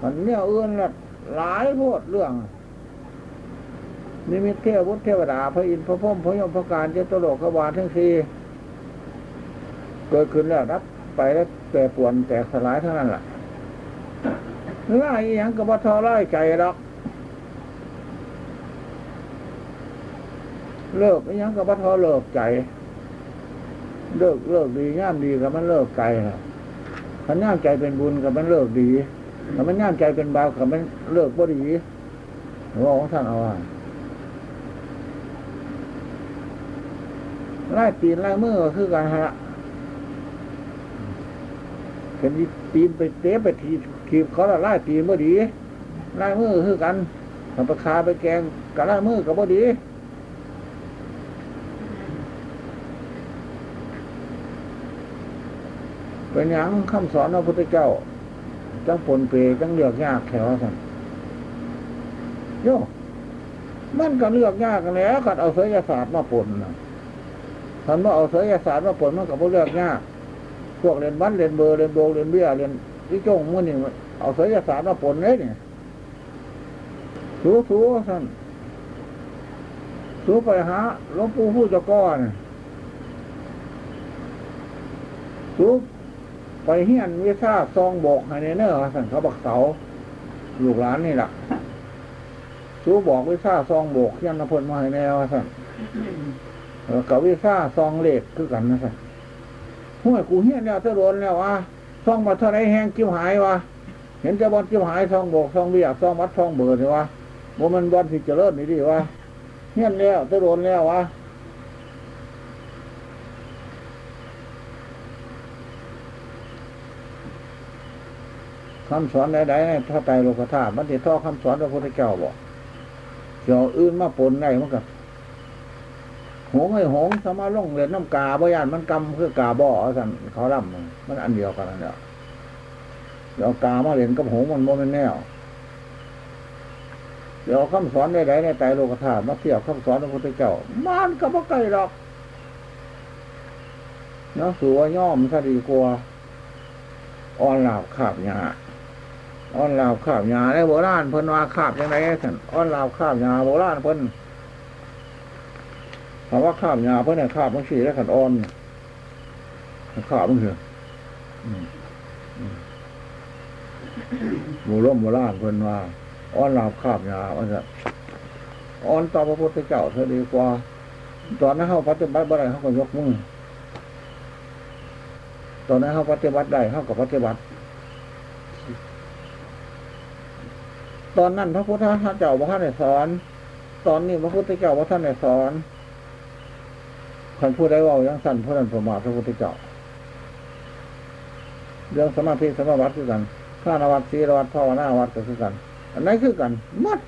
มันเนี่ยเอื้อนละหลายโพดเรื่องนิมิตเทวุฒเทวดาพระอินทร์พระพุทธพระยมพระการเจตโลกขวานทั้งสี่เกิดขึ้นแล้วรับไปแล้วแปรปวนแตกสลายเท่านั้นแหละไล่ยังกับว่าทอไล่ใจหรอกเลิกอยังกับว่าทอเลิกใจ เลิกเลิกดีย่ามดีกับมันเลิกใจครับ ขันย่ามใจเป็นบุญกับมันเลิกดีถ้ามันย่ามใจเป็นบาปกับมันเลิกบ่ดีหลวงของท่านเอาว่าไล่ตีนไล่มือก็คือการฮะเป็นตีนไปเตะไปทีทีบเขาละไล่ตีนบ่ดีไล่มือคือกันทำประคาไปแกงกับไล่มือกับบ่ดี เป็นอย่างคำสอนพระพุทธเจ้า จังปนเปจังเลือกยากแถวสันโยมันก็เลือกยากกันแล้วกัดเอาเสยศาสตร์มาปนนะท่านว่าเอาเสยศาสตร์มาปนมันกับพวกเลือกยากพวกเรียนวัดเรียนเบอร์เรียนโบเรียนเบี้ยเรียนวิจงมื่อนี่เอาเสยศาสตร์มาปนเลยเนี่ยสูสูท่นสูไปหาหลวงปู่ผู้จ้าก้อนสู ไปเฮียนวิชาซองบอกให้เนเนอร์สั่นเขาบักเสาลูกหลานนี่แหละสูบอกวิชาซองบอกเฮียนนพลมาให้แนวสั่นกับวิชาซองเหลขคือกันนะสั่นห้วยกูเฮียนแล้วจะโดนแล้ววะซองมาเท่าไรแห้งกิ้วหายวะเห็นจะบอลกิ้วหายซองบอกซองเบียซองวัดซองเบิร์ดวะโมมันบอลสิเจริญนี่ดีวะเฮียนแล้วจะโดนแล้ววะ คำสอนใดๆในพระไตรโลกธาตุมันติดท่อคำสอนพระพุทธเจ้าบอกเกี่ยวอื่นมาปนได้มันกับหงไอ้หงสมาล่องเรียนน้ำกาบ่ยานมันกำคือกาบ่อสันเขาล่ำมันอันเดียวกันนั่นแหละเดี๋ยวกามาเรียนกับหงมันโมเป็นแนวเดี๋ยวคำสอนใดๆในไตรโลกธาตุมาเทียบคำสอนพระพุทธเจ้า มันก็บ่ไกลหรอกเนาะสัวย่อมซะดีกว่าอ่อนหลาบขาบยา อ่อนลาวข้าบยาได้โบราณเพิ่นว่าข้าบยังไงสันอ่อนลาวข้าบยาโบราณเพิ่นคำว่าข้าบยาเพิ่นเนี่ยข้าบมันสีได้ขันอ่อนข้าบมันคือโบราณโบราณเพิ่นว่าอ่อนลาวข้าบยาว่าจะอ่อนต่อพระพุทธเจ้าเธอดีกว่า ตอนนั้นเขาปฏิบัติบ่ได้เขาก็ยกมือตอนนั้นเขาปฏิบัติได้เขาก็ปฏิบัติ ตอนนั้นพระพุทธเจ้าพระท่านได้สอน ตอนนี้พระพุทธเจ้าพระท่านได้สอนคนพูดได้ว่ายังสั่นพระนันประมาทพระพุทธเจ้าเรื่องสมาธิสมาบัติคือกันข้านวัดศีลวัดภาวนาวัดก็คือกัน อันนั้นคือกันมัด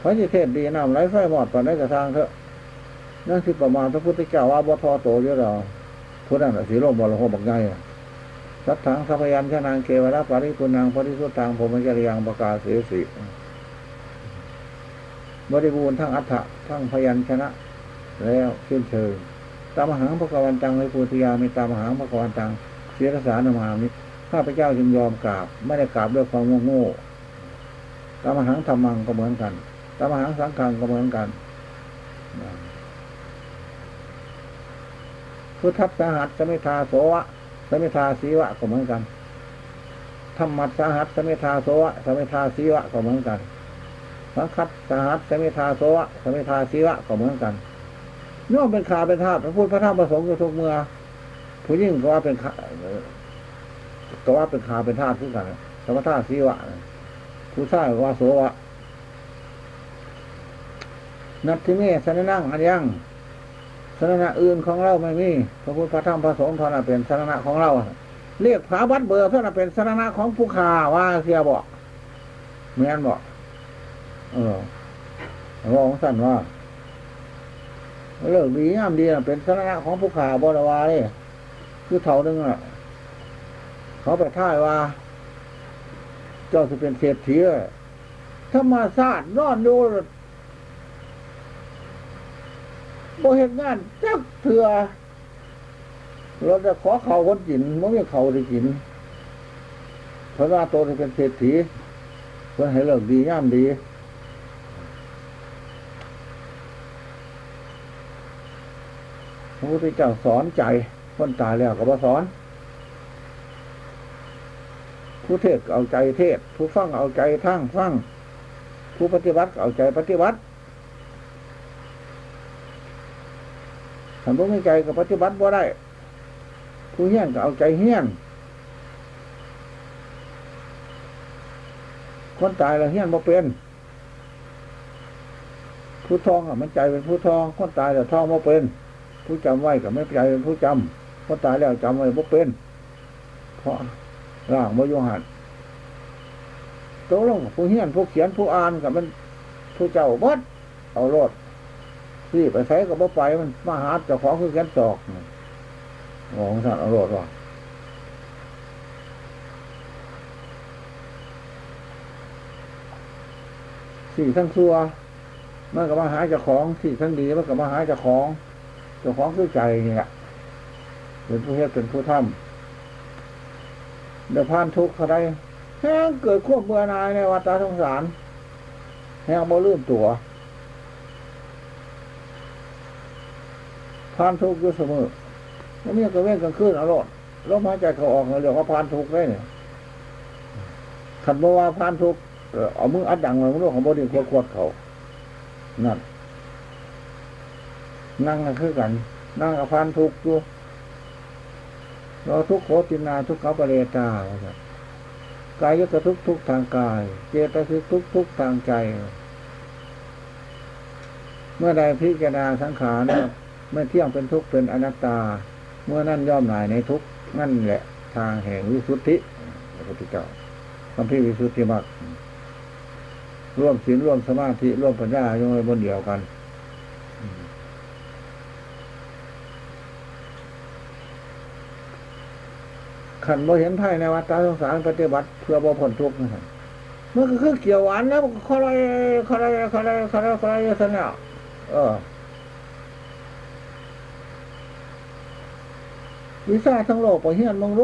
พระจิเทศดีนำไรไฟหมอดตอนนี้กระทางเถอะนั่นคือประมาณพระพุทธเจ้าว่าบ่ทอโตเยอะเราพุทธนั่นสีโลมบอลโหบักไง สัทถังสัพยัญชนางเกวราปาริปุนังปริสุทธังผมจริยังประกาศเสสิบริบูรณ์ทั้งอัฏฐะทั้งพยัญชนะ แล้วเชื่อเชิญตามหังพระกวันตังในปุถิยามีตามหังพระกวันตังเสียรสานมามิข้าพเจ้าจึงยอมกราบ ไม่ได้กราบด้วยความโง่ตามหังธรรมังก็เหมือนกันตามหังสังฆังก็เหมือนกันพุทธัสหัสสมิทาโสวะ สมิทาสีวะก็เหมือนกันธรรมัสสหัสสมิทาโสวะสมิทาสีวะก็เหมือนกันสังคัตสหัสสมิทาโสวะสมิทาสีวะก็เหมือนกันย่อมเป็นขาเป็นธาตุพระพุทธพระธรรมประสงค์ทุกเมื่อผู้ยิ่งก็ว่าเป็นขาก็ว่าเป็นขาเป็นธาตุทุกกันสมถาสีวะผู้ชายก็ว่าโสวะนัตถิเมสนนั่งอันยัง สาระอื่นของเราไม่มีพระพุทธพระธรรมพระสงฆ์เท่านั้นเป็นสาระของเรา เรียกพระวัดเบอร์เท่านั้นเป็นสาระของผู้ขาว่าเสียบอกเมียนบอกเออรองสั่นว่าเลิกดีงามดีเป็นสาระของผู้ขาบรวาเลยคือเท่านึงอะเขาไปท่ายว่า เจ้าจะเป็นเศรษฐีธรรมศาสตร์นอนดู บ่เห็นงานจักเถื่อเราจะขอเขาคนกินมันไม่เขาได้กินพระว่าโตจะเป็นเศรษฐีเพื่อให้เลิกดีย่ามดีพระพุทธเจ้าสอนใจคนตายแล้วก็บ่สอน ผู้เทศเอาใจเทศ ผู้ฟังเอาใจทั้งฟัง ผู้ปฏิบัติเอาใจปฏิบัติ ทำบุญให้ใจกับปฏิบัติบ่ได้ ผู้เฮี้ยนก็เอาใจเฮี้ยน คนตายแล้วเฮี้ยนบ่เป็น ผู้ทองอะมันใจเป็นผู้ทอง คนตายแล้วทองบ่เป็น ผู้จำไว้กับไม่ใจเป็นผู้จำคนตายแล้วจำไว้บ่เป็นเพราะร่างบ่ยหันตกลงผู้เฮี้ยนผู้เขียนผู้อ่านกับมันผู้เจ้าบดเอาโลด รีบไปใช้กับบ่ไปมันมาหาเจ้าของคือแกนศอกของท่านเอาโลดว่าสี่ทั้งซัวมันก็มาหาเจ้าของสี่ทั้งดีมันก็มาหาเจ้าของ เจ้าของคือใจนี่ยเป็นผู้เฮ็ดเป็นผู้ทำเดี๋ยวพานทุกข์เขาได้แห้งเกิดควบเมื่อนายในวัฏสงสารแห้งบ่ลืมตัว พานทุกข์อยู่เสมอแล้วเนี่ยก็เว้นกันขึ้นอร่อยลมาใจเขาออกเรียกว่าพานทุกข์ได้เนี่ยขันบ่ว่าพานทุกข์เอามืออัดดังเลยมันรื่องของบดีควดควดเขา นั่น นั่งกันคือกัน นั่งกับพานทุกข์อยู่เราทุกโคตินาทุกเขาปเรตากายยกทุกทุกทางกาย เจตสิกทุกทุกทางใจ เมื่อใดพิจารณาสังขาร ไม่เที่ยงเป็นทุกข์เป็นอนัตตา เมื่อนั่นย่อมหน่ายในทุกข์นั่นแหละ ทางแห่งวิสุทธิพระพุทธเจ้าคำพี่วิสุทธิมากร่วมศีลร่วมสมาธิร่วมปัญญาอยู่ในบนเดียวกันขันบ่เห็นไพ่ในวัดตาสงสารปฏิบัติเพื่อบ่พ้นทุกข์นะมันก็คือเกี่ยวหวานแล้วคอไรคอไรคอไรคอไรคอไรสันเนี่ยเออ วิชาทั้งโลกปเฮียนมังโล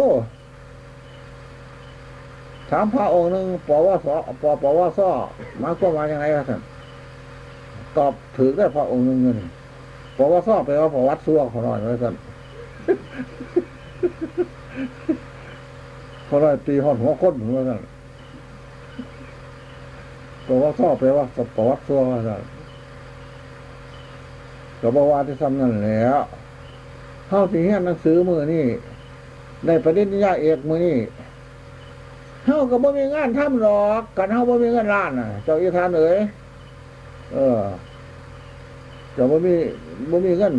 ถามพระองค์หนึ่งปว่าสอปปว่าซ้อมาก็มาอย่างไรครับท่านตอบถือได้พระองค์หนึ่งเงินปว่าซ้อไปว่าพอวัดซัวขอหน่อยไว้ท่านพอได้ตีหอดหัวค้นหัวท่านปว่าซ้อไปว่าปวัดซัวท่านก็บอกว่าที่ซ้ำนั่นแล้ว เข้าที่เฮียนหนังสือมือนี่ในประเด็นญาเอกมือนี่เฮาก็บ่มีงานทำหรอกกันเฮาบ่มีเงินล้านน่ะ เจ้าอีทานเอ๋ยเออเจ้าบ่มีบ่มีเงิน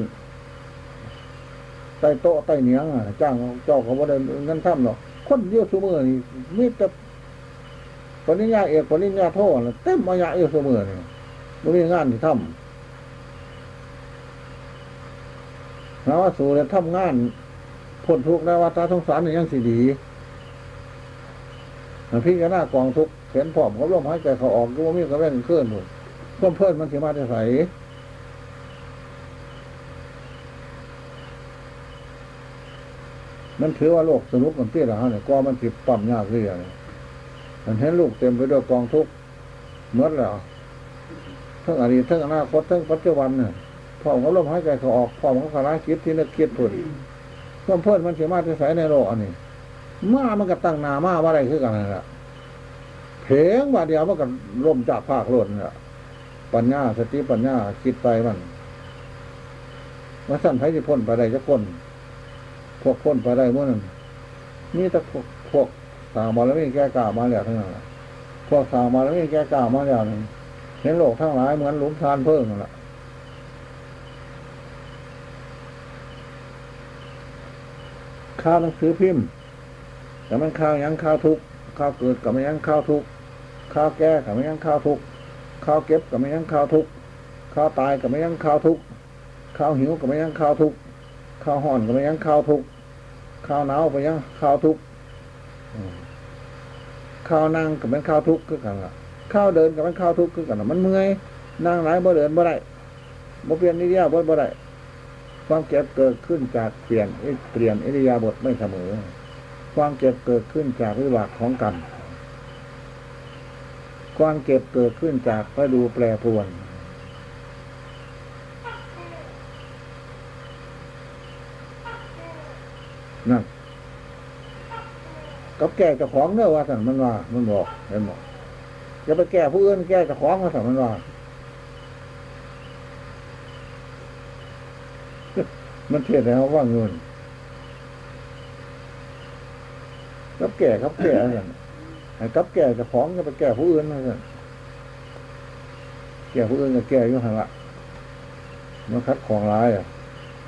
ใต้โต๊ะใต้เนียงอะจ้างเจ้าเขาบ่ได้เงินทำหรอกคนเดียวซุมือนี่มีแต่ปริญญาเอกปริญญาโทเต็มมายาอยู่ซุมือนี่บ่มีงานที่ทำ นะว่าสู่แล้วทำงานพ้นทุกข์ในวัฏสงสารนี่ยังสิดีพี่ก็น่ากองทุกเห็นผอมเขาร่วมหายใจเขาออกก็ว่ามีกระแว่นเคลื่อนหมดเพิ่มเพิ่มมันสิมาจะใสมันถือว่าโลกสนุกมันเตี้ยหรอฮะเนี่ยก็มันจิบปั๊มยากเรื่อยมันเห็นลูกเต็มไปด้วยกองทุกเมื่อแล้วทั้งอดีตทั้งอนาคตทั้งปัจจุบันเนี่ย พอเขาร่วมหายใจเขาออกพอเขาคลายคิดที่นึกคิดผลเพิ่มเพิ่มมันสิมาจะใสในโลกอันนี้มามันก็ตั้งนามาว่าอะไรคือกันนั่นแหละเพลงว่าเดียวมันก็ร่มจากภาคล้นเนี่ปัญญาสติปัญญาคิดไปมันว่าสั้นไทยจะพ้นไปได้จะพ้นพวกพ้นไปได้เมื่อนั้นนี่แต่พวกพวกสามมาแล้วไม่แก้กล่าวมาแล้วทั้งนั้นพวกสามมาแล้วไม่แก้กล่าวมาแล้วนี่เห็นโลกทั้งหลายเหมือนหลุมทานเพิ่มนั่นแหละ ข้าวหนังสือพิมพ์แต่มันข้าวยังข้าวทุกข้าวเกิดกับไมันยังข้าวทุกข้าวแก่กับไมันยังข้าวทุกข้าวเก็บกับไมันยังข้าวทุกข้าวตายกับไมันยังข้าวทุกข้าวหิวกับไมันยังข้าวทุกข้าวห่อนกับไมันยังข้าวทุกข้าวหนาวกับยังข้าวทุกข้าวนั่งกับมันข้าวทุกคือกันละข้าวเดินกับมันข้าวทุกคือกันละมันเมื่อยนั่งไหนบ่เดินบ่ได้บ่เปลี่ยนนิยาบทบ่ได้ ความเก็บเกิดขึ้นจากเปลี่ยนเปลี่ยนอิริยาบถไม่เสมอ ความเจ็บเกิดขึ้นจากวิบากของกรรมความเจ็บเกิดขึ้นจากฤดูแปรปรวน นั่นกับแก่จะของเนื้อว่าสั่นมันว่ามันบอกเห็นบอกจะไปแก้ผู้อื่นแก้จะของว่าสั่นมันว่า มันเทียดแล้วว่าเงินกับแก่กับแก่สั่นไอ้กับแก่จะของจะไปแก้ผู้อื่นว่าสั่นแก่ผู้อื่นก็แก้ยู่หันละมันคัดของร้ายอะ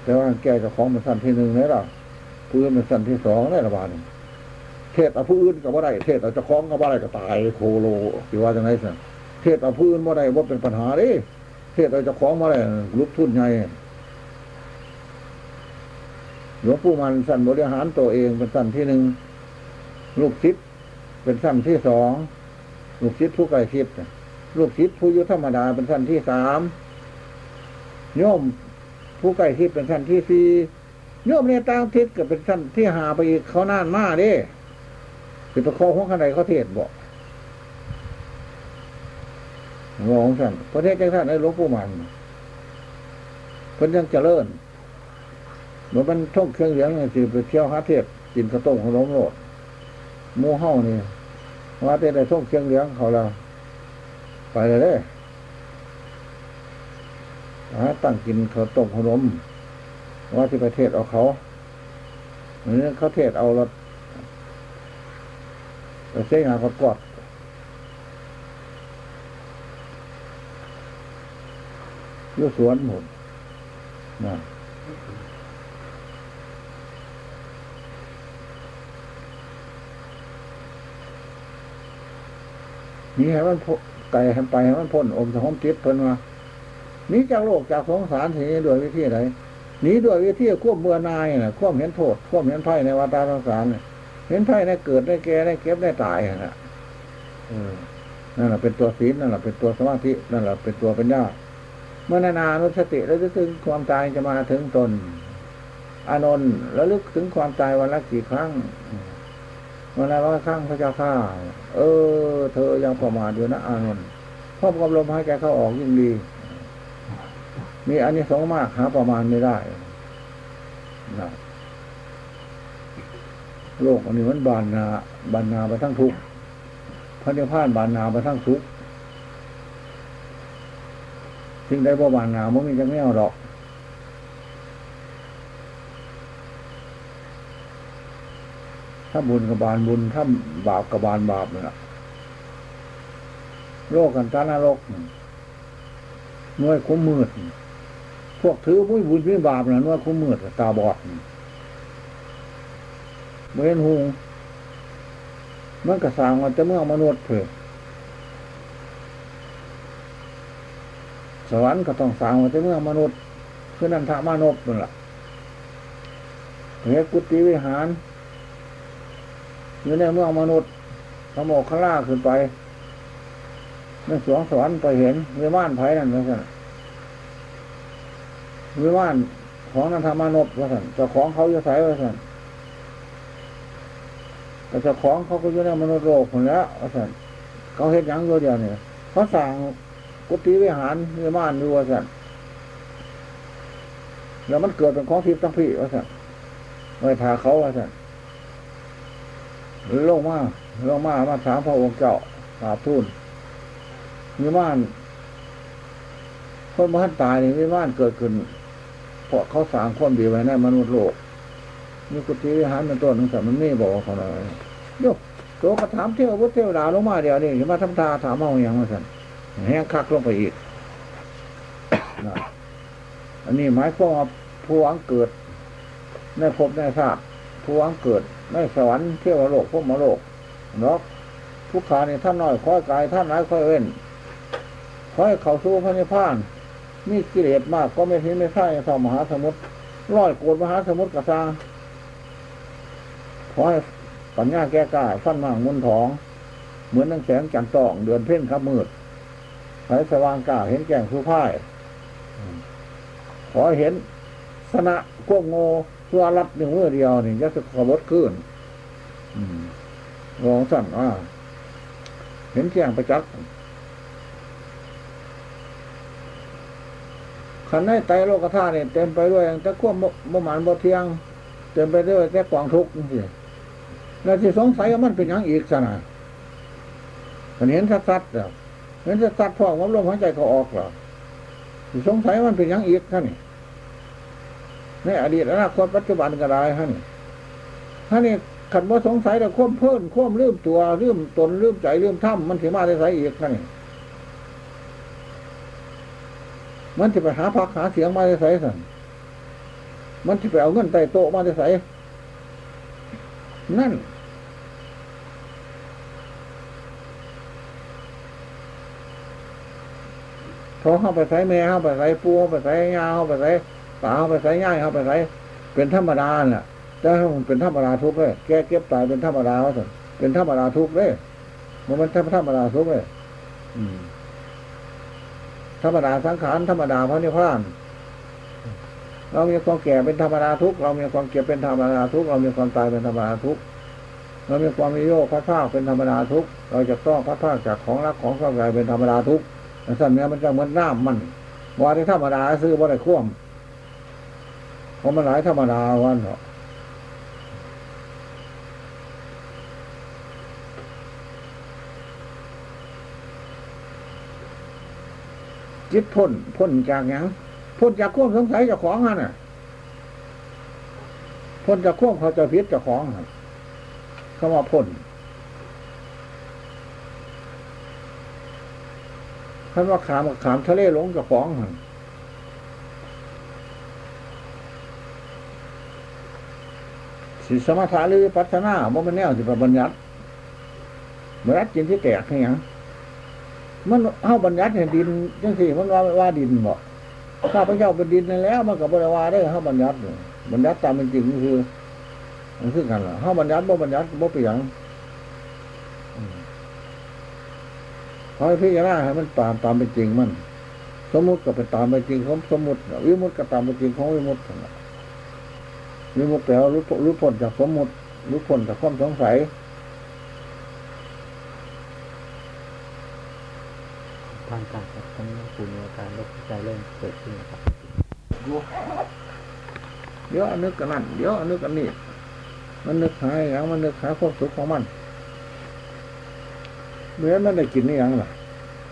แต่ว่าแก่จะของมันสั้นที่หนึ่งนี่หรอผู้อื่นมันสั้นที่สองได้ระบาดเทศเอาผู้อื่นกับว่าได้เทศเอาจะคล้องกับว่าได้ก็ตายโคโลสิว่าจังไรสิเทศเอาผู้อื่นว่าได้ว่าเป็นปัญหาดิเทศเอาจะคล้องว่าได้ลุกทุ่นไง หลวงปู่มันสั่นบริหารตัวเองเป็นสั่นที่หนึ่งลูกศิษย์เป็นสั่นที่สองลูกศิษย์ผู้ใกล้ชิดลูกศิษย์ผู้ยุธรรมดาเป็นสั่นที่สามโยมผู้ใกล้ชิดเป็นสั่นที่สี่โยมเนี่ยต่างทิศก็เป็นสั่นที่หาไปอีกเขาน่านมากดิคือตะคอหัวข้างในเขาเทศบอกงงสั่นประเทศจังท่านในหลวงปู่มันเพิ่นยังเจริญ เหมือนมันท่องเครื่องเหลืองเนี่ยสิไปเที่ยวหาเทศกินกระต้มขนมโลดมูเฮ้านี่ว่าแต่ได้ท่องเครื่องเหลืองเขาเราไปเลยเด้หาตั้งกินข้าวต้มขนมว่าที่ประเทศเอาเขาเหมือนเขาเทศเอารถไปเส้งานกกอดยู่สวนหมดนะ นี่ให้มันไก่ให้ไปให้มันพ้นอมสะหอมติดเพิ่นว่านี้จากโลกจากสงสารทีนี้ด้วยวิธีไหนนี้ด้วยวิธีควบเบื่อนายน่ะควบเห็นโทษควบเห็นไพ่ในวัฏสงสารเห็นไพ่ในเกิดได้แก่ได้เก็บได้ตายนะนั่นแหละเป็นตัวศีลนั่นแหละเป็นตัวสมาธินั่นแหละเป็นตัวปัญญาเมื่อนานานุสติแล้วถึงความตายจะมาถึงตน อานนท์แล้วลึกถึงความตายวันละกี่ครั้ง วันละร้อยครั้งพระเจ้าข้าเออ เธอยังประมาทอยู่นะอานนท์พบกับลมหายใจเข้าออกยิ่งดี มีอันนี้สองมากหาประมาณไม่ได้นะโลกอันนี้มันบานนาบานนาไปทั้งทุกพระเนพานบานนาไปทั้งทุกสิ่งใดบ่บานนามันมีจะไม่เอาหรอก ถ้าบุญกับบานบุญถ้าบาปกับบานบาปเนี่ยโลกกันตานรกน่วยคุ้มมืด พวกถือผู้บุญไม่บาปนะน่วยคุ้มมืดตาบอดเว้นหูมันกระสางมันจะเมื่อมนุษย์เผื่อสวรรค์ก็ต้องสางมันจะเมื่อมนุษย์คือนันทามานพนั่นแหละเหตุกุฏิวิหาร อยู่ในเมืองมนุษย์ขโมกขล่าขึ้นไปนั่นสวงสวรรค์ไปเห็นวิมานไผ่นั่นว่าสั่นวิมานของนันทามานพว่าสั่นเจ้าของเขาจะใส่ว่าสั่นแต่เจ้าของเขาก็อยู่ในมนุษย์โลกคนแล้วว่าสั่นเขาเห็นยังอยู่เดียวเนี่ยเขาสั่งกุฏิวิหารวิมานดูว่าสั่นแล้วมันเกิดเป็นของทิพย์ตั้งพี่ว่าสั่นไม่ทาเขาว่าสั่น ลงมาลงมามาถามพระองค์เจ้าสาบทูลมีม่านคนบ้านตายนี่มีม่านเกิดขึ้นเพราะเขาสร้างความดีไว้ในมนุษย์โลกมีกุฏิวิหารเป็นต้นนึงแต่มันไม่บอกเขาเลยยกตัวกระถามเที่ยวพุทเที่ยวดาลงมาเดียวนี่มาทำตาถามเอาอย่างมาสั่นแห้งคักลงไปอีกอันนี้หมายความว่าผู้วังเกิดในภพในชาติผู้วังเกิด ในสวรรค์เที่ยวโลกพวกมโลกเนาะผู้ขานี่ท่านน้อยค่อยกายท่านร้ายค่อยเว้นค่อยเข้าสู่พระนิพพานมีกิเลสมากก็ไม่ทิ้งไม่ใช่สมหาสมุทรร้อยโกดมหาสมุทรกระซังขอให้ปัญญาแก้กายฟันมั่งมุนทอง เหมือนนังแสงจันตอง เดือนเพ่นครับมืดใช้สว่างกาเห็นแก่งผู้พ่าย ขอเห็นสนะกวงโง่ พื่อรับหนึ่งเมื่อเดียวนี่ยจะสขบดขึ้นลองสั่นว่า เห็นแจ้งประจักษ์ขันในไตโลกธาตุเนี่ยเต็มไปด้วยแต่ควบมหมานบ่เทียง เต็มไปด้วยแต่กวางทุกข์นี่แล้วที่สงสัยว่ามันเป็นยังอีกสนะเห็นสัดๆเดี๋ยวเห็นสัดๆพอกว่าลมหายใจเขาออกเหรอที่สงสัยมันเป็นยังอีกท่านนี่ ในอดีตอนาคตปัจจุบันก็ได้ท่านนี่ท่านี่ขันว่าสงสัยแต่ควบเพิ่นควบลืมตัวลืมตนลืมใจลืมถ้ำมันถือมาได้ใส่อีกท่นนี่มันจะไปหาพักหาเสียงมาได้ใส่สันมันจะไปเอาเงินใต้โต๊ะมาได้ใส่นั่นพอเข้าไปใส่แม่เข้าไปใส่ปูเข้าไปใส่ยาเข้าไปใส่ ตาเข้าไปใส่ย่ายเข้าไปใส่เป็นธรรมดาเนี่ยแต่มันเป็นธรรมดาทุกเลยแก้เก็บตายเป็นธรรมดาว่าสิเป็นธรรมดาทุกเลยมันเป็นธรรมดาทุกเลยธรรมดาสังขารธรรมดาพระนิพพานเรามีความแก่เป็นธรรมดาทุกเรามีความเก็บเป็นธรรมดาทุกเรามีความตายเป็นธรรมดาทุกเรามีความมีโยกพัดผ้าเป็นธรรมดาทุกเราจะต้องพัดผ้าจากของรักของชอบใจเป็นธรรมดาทุกสันเนี้ยมันจะเหมือนน้ำมันว่าที่ธรรมดาซื้อบ่ได้ข่วม เพราะมันหลายธรรมดาวันเถอะจิตพ้นพ้นจากยังพ้นจากข่วมสงสัยจากของฮะน่ะพ้นจากข่วมเขาจะพิษจากของเขาว่าพ้นท่านว่าขามขามทะเลหลงกับของ สิสมถะหรือปัฒนาโมเป็นแนวสิบัญญัติบัญญัติจินที่แตกนี่ยังมันเข้าบัญญัติเห็นดินยังสิมันว่าว่าดินบอข้าพเจ้าเป็นดินนั่นแล้ว มันกับบริวารได้เข้าบัญญัติบัญญัติตามเป็นจริงคือมันคือกันเหรอเข้าบัญญัติบ่บัญญัติบ่เปลี่ยนขอให้พิจารณาให้มันตามตามเป็นจริงมัน สมมติก็เป็นตามเป็นจริงของสมมติวิมุติก็ตามเป็นจริงของวิมุติ วิมุติแปลว่ารู้รู้ผลจากสมมติรู้ผลจากความสงสัยทางการครับทั้งคุณอาการโรคใจเริ่มเกิดขึ้นนะครับเดี๋ยวนึกกันนั่นเดี๋ยวนึกกันนี่มันนึกหายอย่างมันนึกหาความสุขของมันเมื่อมันได้กินนี่ยังล่ะ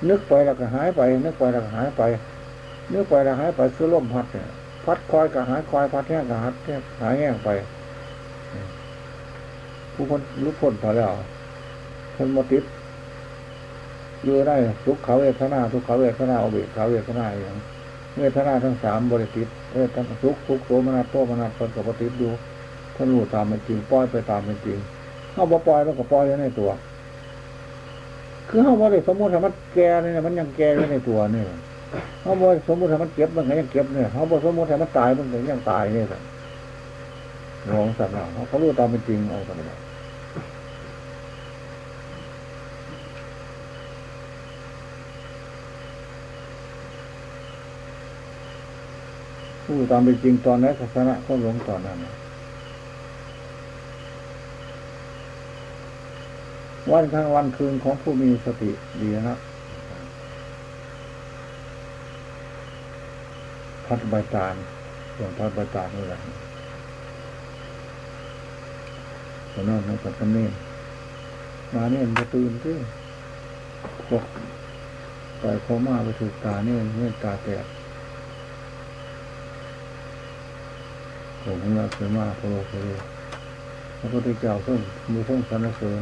นึกไปแล้วก็หายไป นึกไปแล้วก็หายไป นึกไปแล้วหายไปคือลมพัดเนี่ย พัดคอยก็หายคอยพัดแห้งก็หายแห้งหายแห้งไป ผู้คนรู้พ้นพอแล้วคนมาติดอยู่ได้ทุกเขาเวทนาทุกเขาเวทนาอเบกเขาเวทนาอย่างเวทนาทั้งสามบริติดเออทั้งทุกทุกโสมนัสโตมนัสคนกับปฏิดูท่านรู้ตามเป็นจริงปล่อยไปตามเป็นจริงเข้าบ่ปล่อยแล้วก็ปล่อยในตัว คือเขาบอกเลยสมมติถ้ามันแก่เนี่ยมันยังแก่อยู่ในตัวเนี่ย เขาบอกสมมติถ้ามันเก็บมันก็ยังเก็บเนี่ยเขาบอกสมมติถ้ามันตายมันก็ยังตายเนี่ยสิลองสัตว์เราเขารู้ตามเป็นจริงเอาสัตว์เราผู้ตามเป็นจริงตอนนั้นศาสนาก็หลงตอนนั้นวันข้างวันคืนของผู้มีสติดีนะ พัดใบตาลส่วนพัดใบตาลนี่แหละตอนนั้นกับตำนี้มาเนี่ยมันจะตื่นที่พวกปล่อยโคม่าไปถูกตาเนี่ยเนี่ยตาแตกผมเราเสือมาโคโลโคโลพระพุทธเจ้าส้นมือส้นสรรเสริญ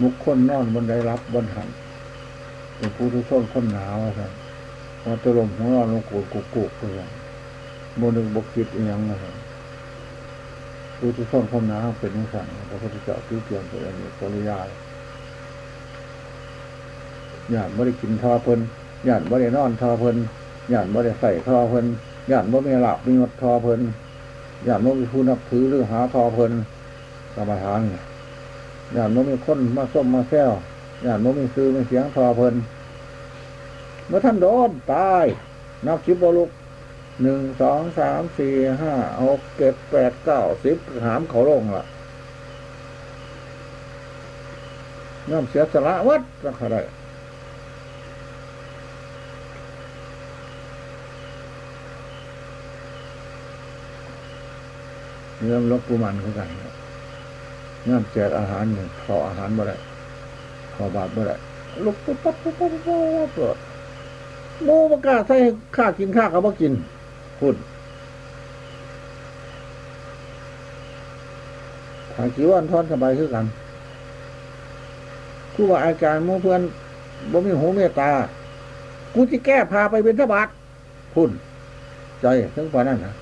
มุกคนนอนบนได้รับบนหันเป็นผู้ทุส้นคนหนาวครับ ว่าตลมของนอนลงกูกุกกุกเลยโมนึกบกคิดอย่างไรผู้ทุส้นคนหนาวเป็นนักสั่งพระพุทธเจ้าที่เกี่ยนตัวเองปริยายญาติไม่ได้กินทอเพลินญาติไม่ได้นอนทอเพลินญาติไม่ได้ใส่ทอเพลินญาติไม่มีหลับมีงดทอเพลินญาติไม่มีผู้นับถือหรือหาทอเพลินกรรมฐานเนี่ยญาติโมมีคนมาส้มมาแซวญาติโมมีซื้อมีเสียงทอเพลิน เมื่อท่านโดนตายนับชิบบลุกหนึ่งสองสามสี่ห้าหกเจ็ดแปดเก้าสิบหามเขาลงละย่อมเสียสละวัดสักเท่าไรเริ่มลบปูมันเข้ากันย่อมแจกอาหารหนึ่งขออาหารบ่ได้ขอบาทบ่ได้ลุกปุ๊บปั๊บปุ๊บปั๊บปุ๊บปั๊บ มบกล้าใส่ข้ากินข้าก็บ่กินพูดถ้าจีวันทอนสบายคือกันกูว่าอาจารย์โมเพื่อนบ่มีหูเมตตา กูจะแก้พาไปเป็นทบาทพูดใจถึงกว่านั้นนะ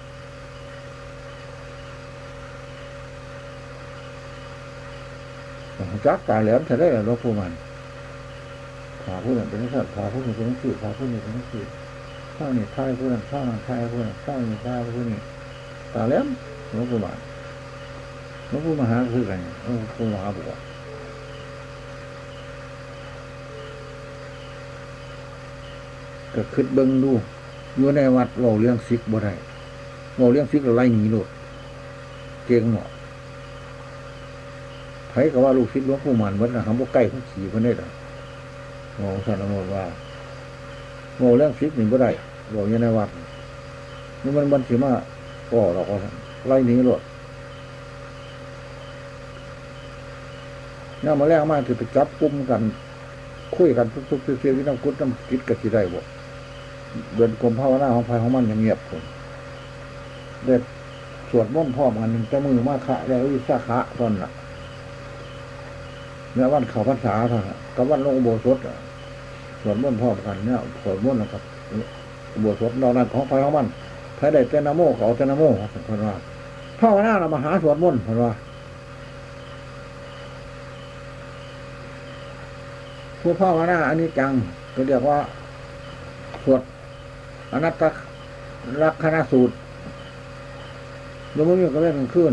จักตาแหลมจะได้หรอผู้มัน ขาผู้นั้นเป็นนักสัตว์ขาผู้นี้เป็นนักสืบขาผู้นี้เป็นนักสืบข้าวนี่ท้ายผู้นั้นข้าวนั้นท้ายผู้นั้นข้าวนี่ท้ายผู้นี้ตาแหลมหลวงปู่มันหลวงปู่มหาคือกันหลวงปู่มหาบวก็คิดเบิ้งดูอยู่ในวัดเราเรื่องซิกบ่ได้เราเรื่องซิกเราไล่หนีโลดเก่งหนอไผก็ว่าลูกศิษย์หลวงปู่มันวัดนะคำว่าใกล้เขาขี่คนได้หรอ มองสันนโมดว่าโง่เรื่องซิกหนีบ่ได้บอกยู่ในวัดนี่มันบันสีมาก่อเราก็ไล่หนีโลดเนี่มาแรกมากคือไปจับกุ้มกัน คุยกันทุกๆเสียงที่น้ำกุดน้ำกิดกับที่ได้บ่เดินกลมภาวนาของภายของมันยังเงียบคนเด็ดสวดม่นพ่อมันหนึ่งจะมือมาคะแล้ววิสาขะตอนน่ะ เนี่ยวันเขาพรรษาเท่านั้นกับวันลงโบสถสวดม่นพ่อมกันเนี่ยสวดม่นนะครับโบสถเรานั้นของภายของมันใครได้เตนโมเขาเตนโมเพนว่าพ่อหน้าเรามาหาสวดม่นเพนว่าผู้พ่อหน้าอันนี้จังก็เรียกว่า สวดอนัตตลักษณสูตรรวมมีก็เล่นขึ้น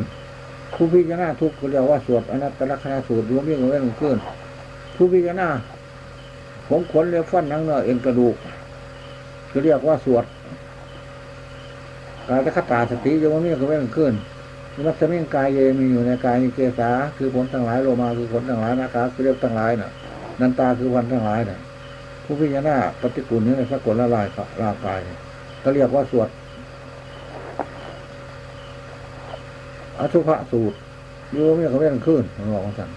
ผู้พิจารณาทุกข์เรียกว่าสวดอนัตตลักษณสูตรรวมมีก็เล่นขึ้นผู้พิจารณาผมขนเรียกฟันนังเนื้อเอ็นกระดูกก็เรียกว่าสวดกายคตาสติรวมมีก็เล่นขึ้นมัสมิงกายเยมีอยู่ในกายมีเกษาคือผลทั้งหลายโลมาคือผลทั้งหลายนะครับคือเรียกทั้งหลายน่ะ นันตาคือวันทั้งหลายน่ะผู้พิจารณาปฏิกูลนี้ในสกุลละลายร่างกายก็เรียกว่าสวด อสุภะสูตรโยมเนี่ยเขาเล่นขึ้นมันบอกของสั่ง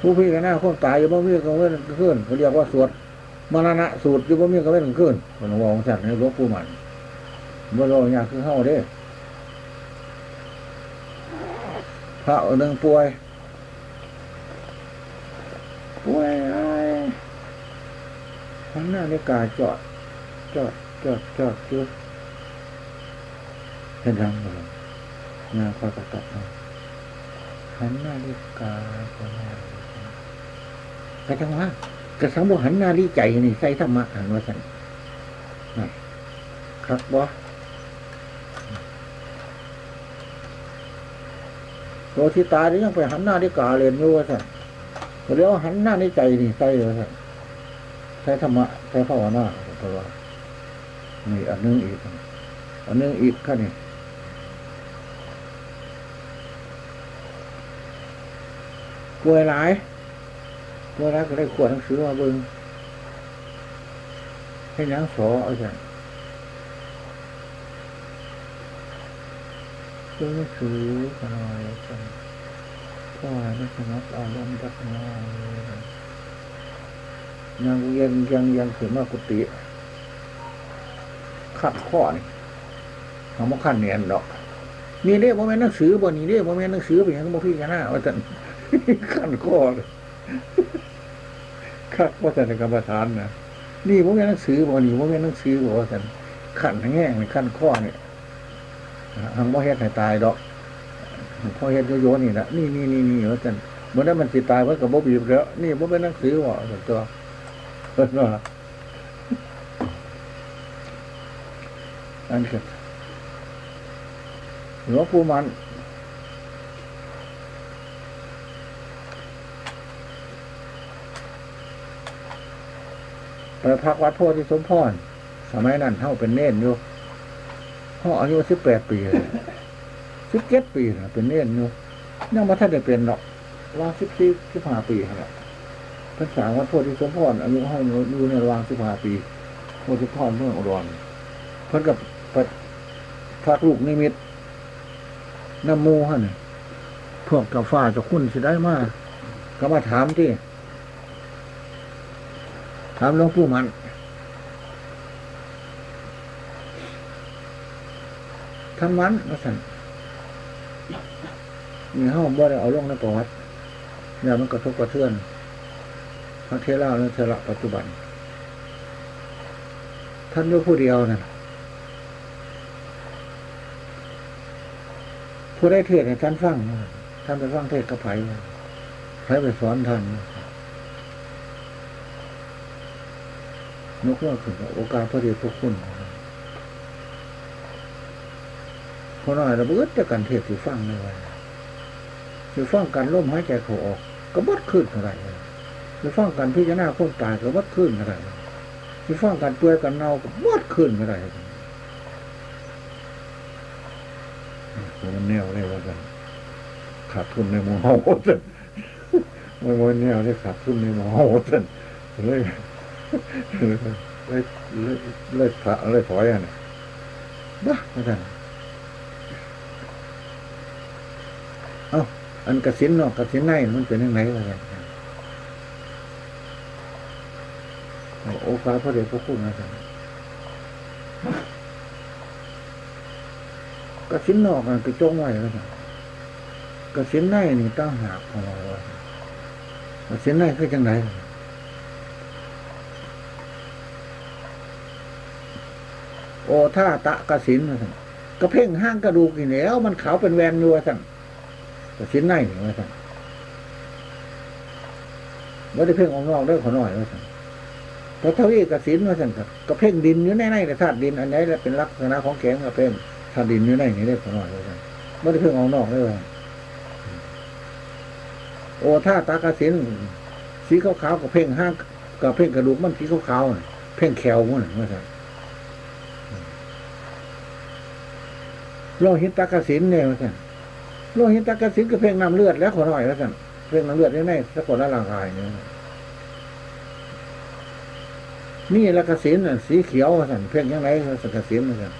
ผู้พิจารณาคนตายอยู่บ่มีเขาเล่นขึ้นเขาเรียกว่าสวดมรณะสูตรอยู่บ่มีเขาเล่นขึ้นมันบอของสั่งในหลวงปู่มันบ่รอยากคือเข้าเด้พระหนึ่งป่วยป่วยไอ้ทั้งหน้าในกาจอดจอด จอดจอดจุดเห็นรังเลยงานควายประตับหันหน้าดีกาก็ได้กระทังว่ากระสังบ่หันหน้าดีใจนี่ใส่ธรรมะหันว่าสันครับบ่โลที่ตายนี่ยังไปหันหน้าดีกาเรียนอยู่ว่าสันเรียวหันหน้าในใจนี่ใส่ว่าสันใช้ธรรมะใช้ภาวนาเพราะว่า นี่อันนึงอีก อันนึงอีกขั้นนี้กลัวหลายกลัวหลายก็ได้ขวดหนังสือมาเบิ้งให้นังสอเอาสั่นตัวหนังสือกันหน่อยสั่นพ่อไม่สนับอารมณ์รักน้อยยังยังยังยังถือมากุฏิ ขัดข้อนี่ทำมาขั้นเนียนดอกนี่เรียกว่าแม่หนังสือบนนี่เรียกว่าแม่หนังสือเป็นยังบ่พี่กันหน้าว่าแต่ขั้นข้อเลยขัดว่าแต่ในกรรมฐานนะนี่ว่าแม่หนังสือบนนี่ว่าแม่หนังสือบอกว่าแต่ขั้นแง่งขั้นข้อเนี่ยทางบ่เฮ็ดให้ตายดอกพอเฮ็ดโยนนี่นะนี่นี่นี่นี่ว่าแต่เมื่อนั้นมันสิตายมันกับบ่บีบแล้ว นี่บ่เป็นหนังสือว่าตัวเพิ่นว่าอั นคือหลวงปู่มันไปพักวัดโพธิสมพรสมัยนั้นเท่าเป็นเน่นอยู่พ่ออายุสิบแปดปีสิบเจ็ดปีนะเป็นเน่นอยู่ยังมาท่านได้เป็นหรอกวางสิบสี่สิบห้าปีครับพระสางวัดโพธิสมพรอายุให้อยู่ในวางสิบห้าปีโพธิสมพรเมื่ออุดรเพิ่นกับ พักลูกนิมิตน้ำมูฮะเนี่ยพวกกาฟ้าจะคุ้นสิได้มากก็มาถามที่ ถามหลวงปู่มันทำมันมาสั่นมีห้องบ่ได้เอาลงในประวัติเนี่ยมันกระทบกระเทือนพระเทล่าและเทระปัจจุบัน ท่านด้วยผู้เดียวน่ะ ผู้ได้เทศให้ท่านฟังท่านไปฟังเทศกับไผ่ไผ่ไปสอนท่านนกว่าคือโอกาสพระเดชพระคุณพอหน่อยเราเบิดจะกันเทศสิฟังเลยว่าสิฟังกันล่มหายใจเขาออก ก็บดขึ้นอะไรสิฟังกันพิจารณาคนตายก็บดขึ้นอะไรสิฟังกันเปื่อยกันเน่าก็บดขึ้นอะไร มันแนวเลยว่ากันขาดทุนในหมู่เฮาสันมันมันแนวเลยขาดทุนในหมู่เฮาสันเลยเลยเลยเลยเลยถอยอะเนี่ยบ้าไม่ได้เอ้าอันกระสินเนอกกระสินในมันเป็นยังไงวะเนี่ยโอกาสพระเดชพระคุณนะครับ กระสินนอกมันไปจ้องไว้แล้วกระสินในนี่ตั้งหากของเรากระสินในคือจังไหนโอท่าตะกระสินนะกระเพ่งห้างกระดูกอีแล้ว มันขาวเป็นแวนอยู่ท่านกระสินในนี่ว่าท่านไม่ได้เพ่งออกนอกได้ขอหน่อยว่าท่านพระทวีกระสินว่าท่านกระเพ่งดินอยู่ในในแต่ธาตุดิน อันไหนเป็นลักษณะของแข็งกระเพ่ง ธาดินอยู่ในนี่ได้ขอหน่อยว่าท่านไม่ได้เพิ่งออกนอกได้ว่าโอ้ท่าตากระสินสีขาวๆกับเพ่งห้างกับเพ่งกระดูกมันสีขาวๆเพ่งแขวมันว่าท่านโลหิตตากสินเนี่ยว่าท่านโลหิตตากสินก็เพ่งน้ำเลือดแล้วขอหน่อยว่าท่านเพ่งน้ำเลือดในในสะกดร่างกายเนี่ยนี่ละกสินสีเขียวว่าท่านเพ่งยังไงสกสินว่าท่าน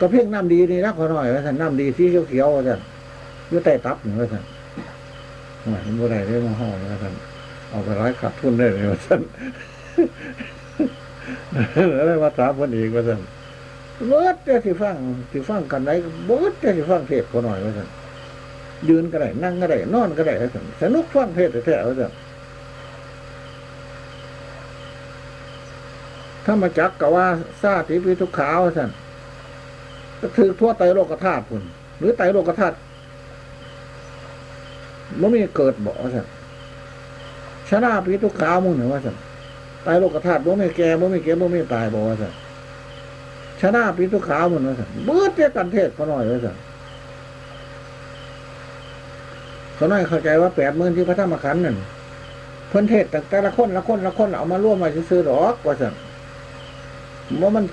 ก็เพ่งน้ำดีนี่นะขอหน่อยว่าท่นน้ำดีสีเขียวเขียวว่าท่นยู่ใต้ตับนี่ว่าท่นมันบ่ได้ได้มาห่อว่าท่นเอาไปร้อยขาดทุนได้เลยว่าท่นแล้วมาถามคนอีกว่าท่นเบิดแต่สิฟังสิฟังกันไหนเบิดแต่สิฟังเทศขาหน่อยว่าสั่นยืนก็ได้นั่งก็ได้นอนก็ได้ว่าสั่นสนุกฟังเทศแท้ๆว่าสั่นถ้ามาจักกะว่าซาติพิทุกขาว่าสั่น ก็คือทั่วไตโลกธาตุพุ่นหรือไตโลกธาตุมันมีเกิดบ่ว่าสั่นชนะพิทุกขาวมึงหนึ่งว่าสั่นไตโลกธาตุบ่ม่แก่บ่ม่เก็บบ่ม่ตายบ่ว่าสั่นชนะปีตุขาวมันว่าสั่นเบิดเรียกันเทศเขาหน่อยว่าสั่นเขาหน่อยเข้าใจว่าแปดหมื่นที่พระธรรมขันธ์นั่นเพิ่นเทศแต่แต่ละคนละคนละคนเอามาร่วมมาซื้อหรอกว่าสั่นว่ามัน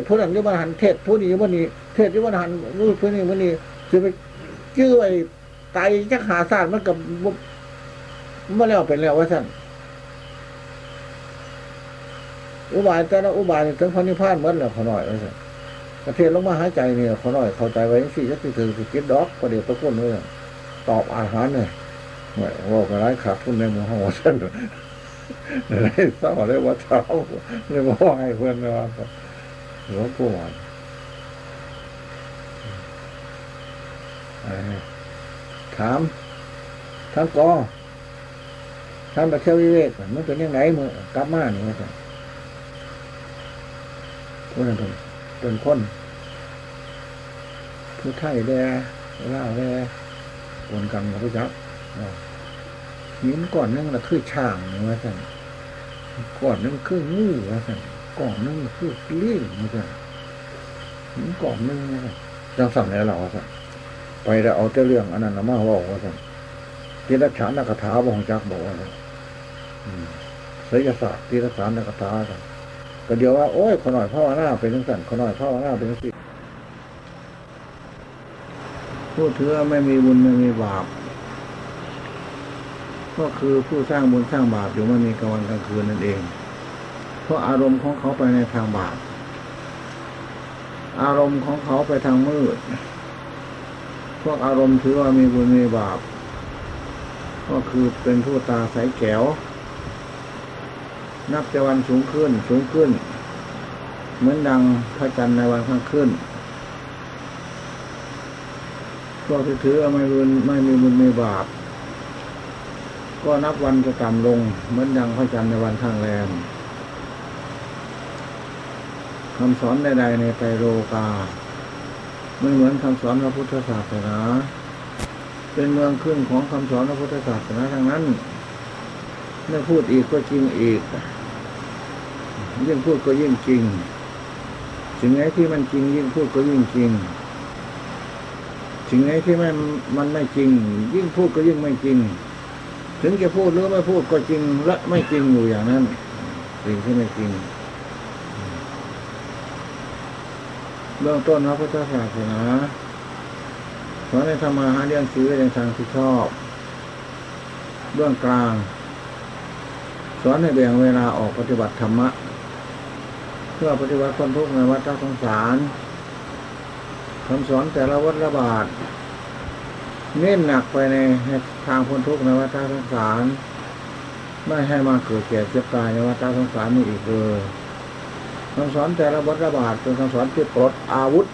ศผู้นั้นยุบหันเทศผู้นี้ยุบนี้เทศยุบหันรู้ผู้นี้ผู้นี้คือไปชื่อไอ้ไตจักหาศาสตร์มันกับมันแล้วเป็นแล้วว่าสั่นอุบายแต่ละอุบายถึงพันนิพพานมือนแล้วขอหน่อยว่าสั่นประเทศลงมาหายใจเนี่ยขอหน่อยเข้าใจไว้สิจะถือสิคิดดอกประเดี๋ยวตะกุนเลยตอบอาหารเนี่ยว่าก็ร้ายขาดทุนในมือห้องฉันเลยเศร้าเลยว่าเช้าเลยว่าให้เพื่อนว่า หลวงปู่หวานถามท่านกอท่านไปเที่ยววิเวกมันเป็นยังไงมือกลับมาเนี่ยว่าคนนั้นเป็นคนผู้ไทยแด่ล่าแด่ปนกันกับพระเจ้าหินก่อนนึงละคือช่างว่าสั่นก่อนนึงคืองูว่าสั่น ก่อนนึงคือลิ้นว่าสั่นหินก่อนนึงว่าจังสั่งแล้วเราสั่นไปแล้วเอาแต่เรื่องอันนั้นมาบอกว่าสั่นที่รัชานนักถาบอกจักบอกว่าศิลศาสตร์ที่รัชานนักถาสั่นก็เดียวว่าโอ้ยขอหน่อยพ่อหน้าเป็นทั้งสั่นขอหน่อยพ่อหน้าเป็นทั้งสิผู้ถือไม่มีบุญไม่มีบาปก็คือผู้สร้างบุญสร้างบาปอยู่ไม่มีกลางวันกลางคืนนั่นเอง เพราะอารมณ์ของเขาไปในทางบาปอารมณ์ของเขาไปทางมืด พวกอารมณ์ถือว่ามีบุญมีบาป ก็คือเป็นผู้ตาใสแก้ว นับจะวันสูงขึ้นสูงขึ้น เหมือนดังพระจันทร์ในวันข้างขึ้น พวกที่ถือว่าไม่บุญไม่มีบุญมีบาป ก็นับวันจะต่ำลง เหมือนดังพระจันทร์ในวันข้างแรม คำสอนใดๆในไตรโลกาไม่เหมือนคำสอนพระพุทธศาสนาเป็นเมืองขึ้นของคำสอนพระพุทธศาสนาทั้งนั้นไม่พูดอีกก็จริงอีกยิ่งพูดก็ยิ่งจริงสิ่งไหนที่มันจริงยิ่งพูดก็ยิ่งจริงสิ่งไหนที่มันมันไม่จริง ยิ่งพูดก็ยิ่งไม่จริง ถึงจะพูดหรือไม่พูดก็จริงและไม่จริงอยู่อย่างนั้นสิ่งที่ไม่จริง เบื้องต้นพระพุทธศาสนาสอนให้ทำมาหาเลี้ยงชีวิตในทางที่ชอบ เบื้องกลาง สอนให้แบ่งเวลาออกปฏิบัติธรรมะ เพื่อปฏิบัติคนทุกข์ในวัฏสงสารคำสอนแต่ละวัฏระบาดเน้นหนักไปในทางพ้นทุกข์ในวัฏสงสาร ไม่ให้มาเกิดแก่เจ็บตายในวัฏสงสารนี้อีกเลย คำสอนแต่ละวัฏระบาดเป็นคำสอนที่ปลดอาวุธ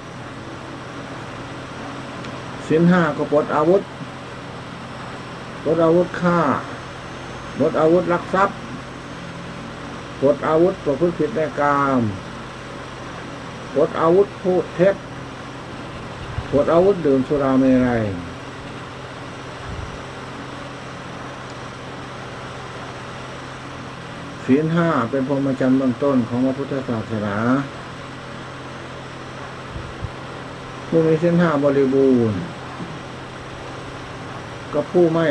สินห้าก็ปลดอาวุธปลดอาวุธฆ่าปลดอาวุธลักทรัพย์ปลดอาวุธประพฤติผิดในกามปลดอาวุธพูดเท็จปลดอาวุธดื่มสุราเมรัย ศีลห้าเป็นพรหมจรรย์เบื้องต้นของพระพุทธศาสนาผู้มีศีลห้าบริบูรณ์กับผู้ไม่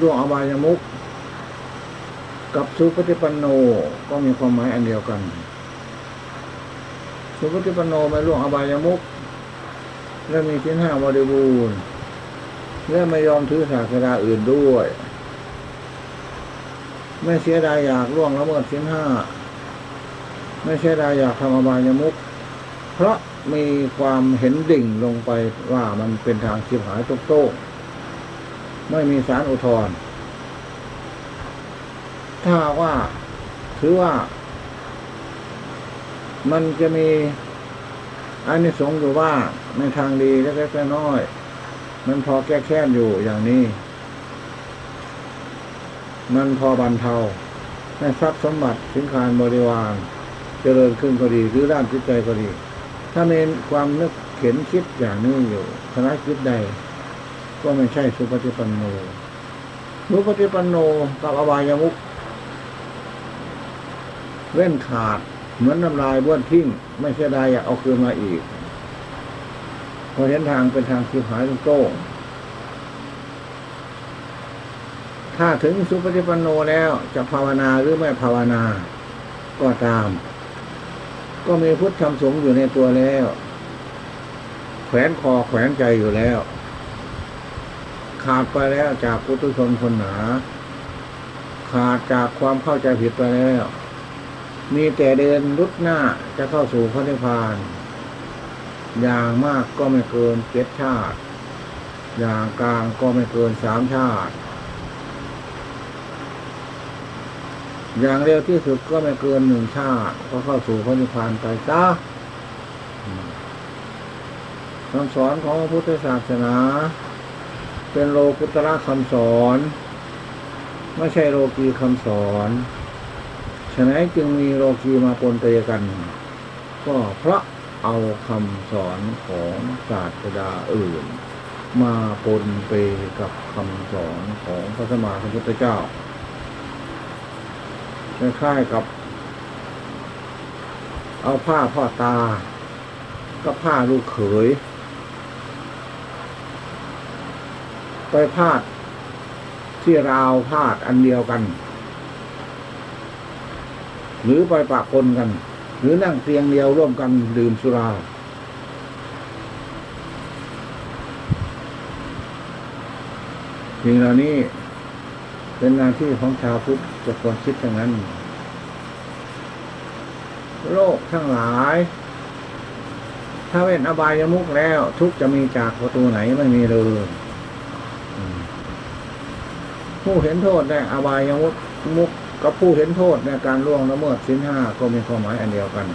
ล่วงอบายมุกกับสุปฏิปันโนก็มีความหมายอันเดียวกัน สุปฏิปันโนไม่ล่วงอบายมุกและมีศีลห้าบริบูรณ์และไม่ยอมถือศาสนาอื่นด้วย ไม่เสียดายอยากล่วงละเมิดศีลห้า ไม่เสียดายอยากทำอบายมุกเพราะมีความเห็นดิ่งลงไปว่ามันเป็นทางชิบหายตุกโต้ไม่มีสารอุทธรถ้าว่าถือว่า มันจะมีอันนี้สงอยู่ว่าในทางดีเล็กๆน้อยๆมันพอแก้แค้นอยู่อย่างนี้ มันพอบรรเทาในทรัพย์สมบัติสินคารบริวารเจริญขึ้นก็ดีหรือด้านจิตใจก็ดี ถ้ามีความนึกเข็นคิดอย่างนี้อยู่คณะคิดใด ก็ไม่ใช่สุปฏิปันโนสุปฏิปันโนกับอบายามุกเว้นขาด เหมือนน้ำลายบ้วนทิ้ง ไม่เสียดายอยากเอาคืนมาอีก พอเห็นทางเป็นทางคิวหายตรงโต้ ถ้าถึงสุปฏิปันโนแล้วจะภาวนาหรือไม่ภาวนา ก็ตาม ก็มีพุทธธรรมสงฆ์อยู่ในตัวแล้ว แขวนคอแขวนใจอยู่แล้ว ขาดไปแล้วจากพุทุชนคนหนา ขาดจากความเข้าใจผิดไปแล้ว มีแต่เดินรุดหน้าจะเข้าสู่พระนิพพาน อย่างมากก็ไม่เกินเจ็ดชาติ อย่างกลางก็ไม่เกินสามชาติ อย่างเร็วที่สุดก็ไม่เกินหนึ่งชาติก็เข้าสู่พระนิพพานไปจ้าคำสอนของพระพุทธศาสนา เป็นโลกุตระคำสอน ไม่ใช่โลกีคำสอนฉะนั้นจึงมีโลกีมาปนเปกัน ก็เพราะเอาคำสอนของศาสดาอื่น มาปนเปกับคำสอนของพระสมมาสัมพุทธเจ้า คล้ายๆกับ เอาผ้าพ่อตา ก็ผ้าลูกเขย ไปพาดที่ราวพาดอันเดียวกัน หรือไปปะปนกัน หรือนั่งเตียงเดียวร่วมกันดื่มสุราสิ่งเหล่านี้ เป็นหน้าที่ของชาวพุทธจะควรคิดทั้งนั้น โลกทั้งหลาย ถ้าเป็นอบายมุกแล้ว ทุกจะมีจากประตูไหนไม่มีเลยผู้เห็นโทษในอบายมุกมุกกับผู้เห็นโทษในการล่วงละเมิดสินห้าก็มีความหมายอันเดียวกัน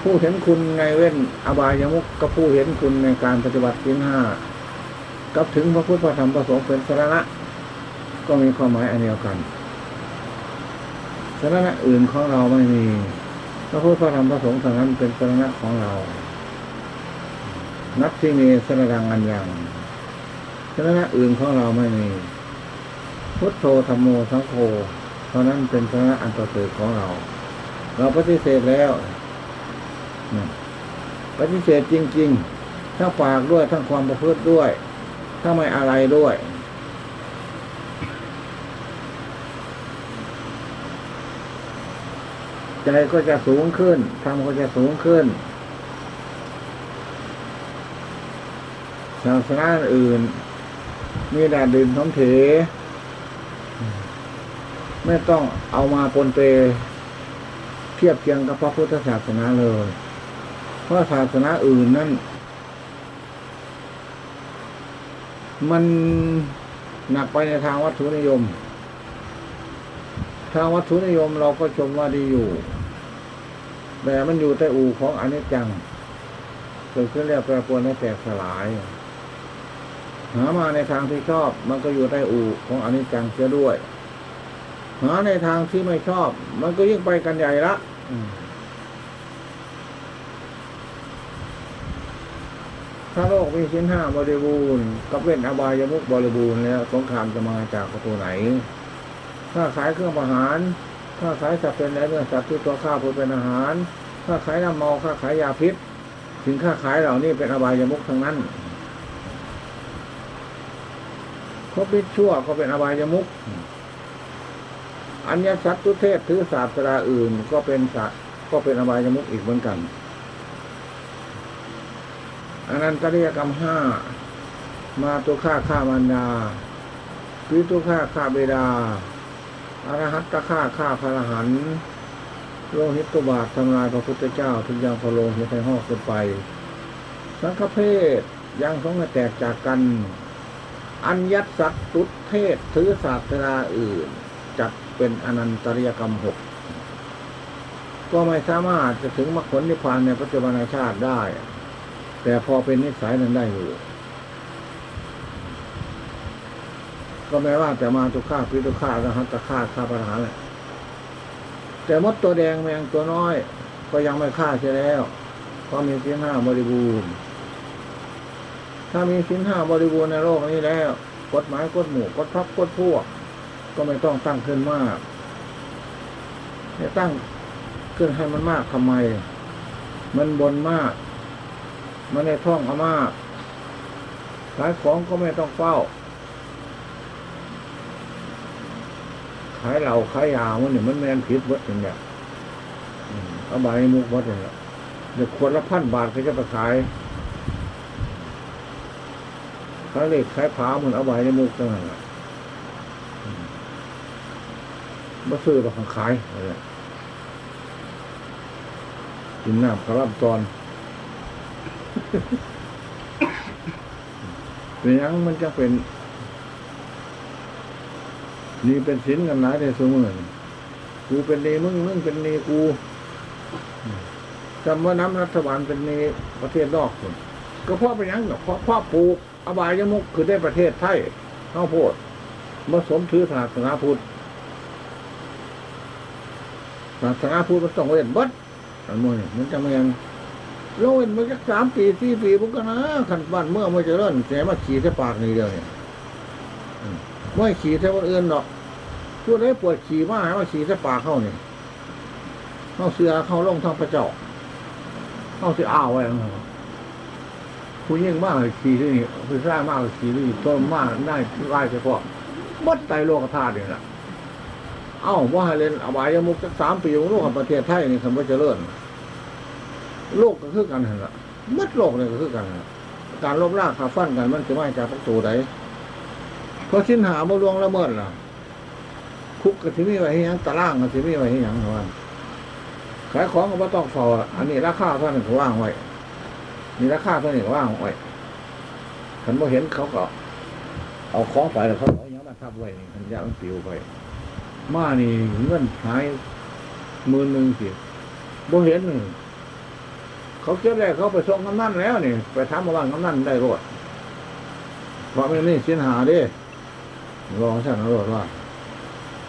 ผู้เห็นคุณในเว้นอบายมุกกับผู้เห็นคุณในการปฏิบัติสินห้า กับถึงพระพุทธธรรมประสงค์เป็นสาระก็มีความหมายอันเดียวกันสาระอื่นของเราไม่มีพระพุทธธรรมประสงค์เท่านั้นเป็นสาระของเรา นับที่มีสระดังอันยังสาระอื่นของเราไม่มี พุทโธธรรมโมสังโฆเท่านั้นเป็นสาระอันประเสริฐของเรา เราปฏิเสธแล้วปฏิเสธจริง ๆ ทั้งปากด้วยทั้งความประพฤติด้วย ถ้าไม่อะไรด้วยใจก็จะสูงขึ้นธรรมก็จะสูงขึ้นศาสนาอื่น มีแดดดินท้องเถ ไม่ต้องเอามาปนเปเทียบเทียงกับพระพุทธศาสนาเลย เพราะศาสนาอื่นนั่น มันหนักไปในทางวัตถุนิยม ทางวัตถุนิยมเราก็ชมว่าดีอยู่ แต่มันอยู่ใต้อู่ของอนิจจังเกิดขึ้นแล้วแปรปรวนและแตกสลาย หามาในทางที่ชอบ มันก็อยู่ใต้อู่ของอนิจจังเสียด้วย หาในทางที่ไม่ชอบ มันก็ยิ่งไปกันใหญ่ละ ถ้าโลกมีชิ้นห้าบริบูรณ์กับเว้นอบายมุกบริบูรณ์แล้วสงครามจะมาจากประตูไหน ถ้าขายเครื่องประหาร ถ้าขายสัตว์เป็นและเนื้อสัตว์ที่ตัวข้าวเพื่อเป็นอาหาร ถ้าขายน้ำเมาค่าขายยาพิษสินค้าขายเหล่านี้เป็นอบายมุกทั้งนั้นคบพิษชั่วก็เป็นอบายมุกอัญญสัตตุเทศถือศาสตราอื่นก็เป็นสัตว์ก็เป็นอบายมุกอีกเหมือนกัน อนันตริยกรรมห้ามาตัวฆ่าฆ่ามันดาพิตุฆ่าฆ่าเบดาอรหัตตะฆ่าฆ่าพระหันโลหิตตุบาททำลายพระพุทธเจ้าทุกอย่างพอลงหิตในห้องขึ้นไป สังฆเพศยังสองแตกจากกัน อัญยัตสัตตุเทศถือศาสนาอื่น จัดเป็นอนันตริยกรรมหกก็ไม่สามารถจะถึงมรรคผลนิพพานในปัจจุบันชาติได้ แต่พอเป็นนิสัยนั้นได้อยู่ ก็แม้ว่าแต่มาตุฆ่าพิตุฆ่านะหัตฆ่าฆ่าปัญหาแหละแต่มดตัวแดงแมงตัวน้อย ก็ยังไม่ฆ่าใช่แล้วเพราะมีสินห้าบริบูรณ์ ถ้ามีสินห้าบริบูรณ์ในโลกนี้แล้ว กฎหมายกฎหมู่กฎพักกฎพวก ก็ไม่ต้องตั้งขึ้นมากจะตั้งขึ้นให้มันมากทำไม มันบนมาก มันในท่องอามาขายของก็ไม่ต้องเฝ้า ขายเหล่าขายยามันเนี่ยมันแมนผิดวัดอย่างเนี้ยเอาใบมุกวัดอย่างเนี้ยเดี๋ยวคนละพันบาทก็จะไปขายขายเล็กขายผามันเอาใบในมุกตั้งนั้นมาซื้อเราขายอะไรกินน้ำกระลำตอน เป็นยังมันจะเป็น นี่เป็นสินกันหลายในสมอกูเป็นนีมึงมึงเป็นนีกูจำว่าน้ำรัฐบาลเป็นนีประเทศนอกคนก็เพราะเป็นยังเพราะพ่อปูอบายยมุกคือได้ประเทศไทยข้าวโพดมาสมถือศาสนาพุทธศาสนาพุทธมันต้องเว้นบัดอันนี้มันจะไม่ยัง โลนมาสักสามปีสี่ปีพวกกันนะขันบ้านเมื่อมาจะเริ่มแสมาขี่ใส่ปากนี่เดียวเนี่ยไม่ขี่ใส่คนอื่นหรอกพูดได้ปวดขี่มาให้มาขี่ใส่ปากเข้าเนี่ยเข้าเสือเข้าลงทางพระเจ้าเข้าเสืออ้าวไว้ผู้ยิ่งมากขี่ที่นี่ผู้ชายมากขี่ที่นี่ต้นมากได้ไล่เฉพาะบัดไตโลกธาตุเนี่ยแหละเอ้าว่าให้เล่นอบายมุกสักสามปีของโลกประเทศไทยนี่คำว่าเจริญ โลกก็คือกันละมัดโลกเนี่ยก็คือกันการลบล่าขาฟันกันมันจะไม่จากพักตัวใดเพราะชิ้นหาบ่ลวงละเมิดล่ะ คุกกับที่มีไว้ให้หยังตารางกับที่มีไว้ให้หยังเท่านั้นขายของก็บ่ต้องเฝ้าล่ะอันนี้ราคาเท่านั้นก็ว่างไว้นี่ราคาเท่านี้ก็ว่างไว้ฉันบ่เห็นเขาก็ เอาของไปแล้วเขาเอาหยังมาทับไว้นี่มันยามันปลิวไป มานี่เงินหายหมื่นหนึ่งสิบ่เห็นนี่ เขาเก็บได้เขาไปส่งกำนันแล้วนี่ไปทำมาบ้านกำนันได้รถเพราะไม่นี่เสียหาด้รองท่นรถว่า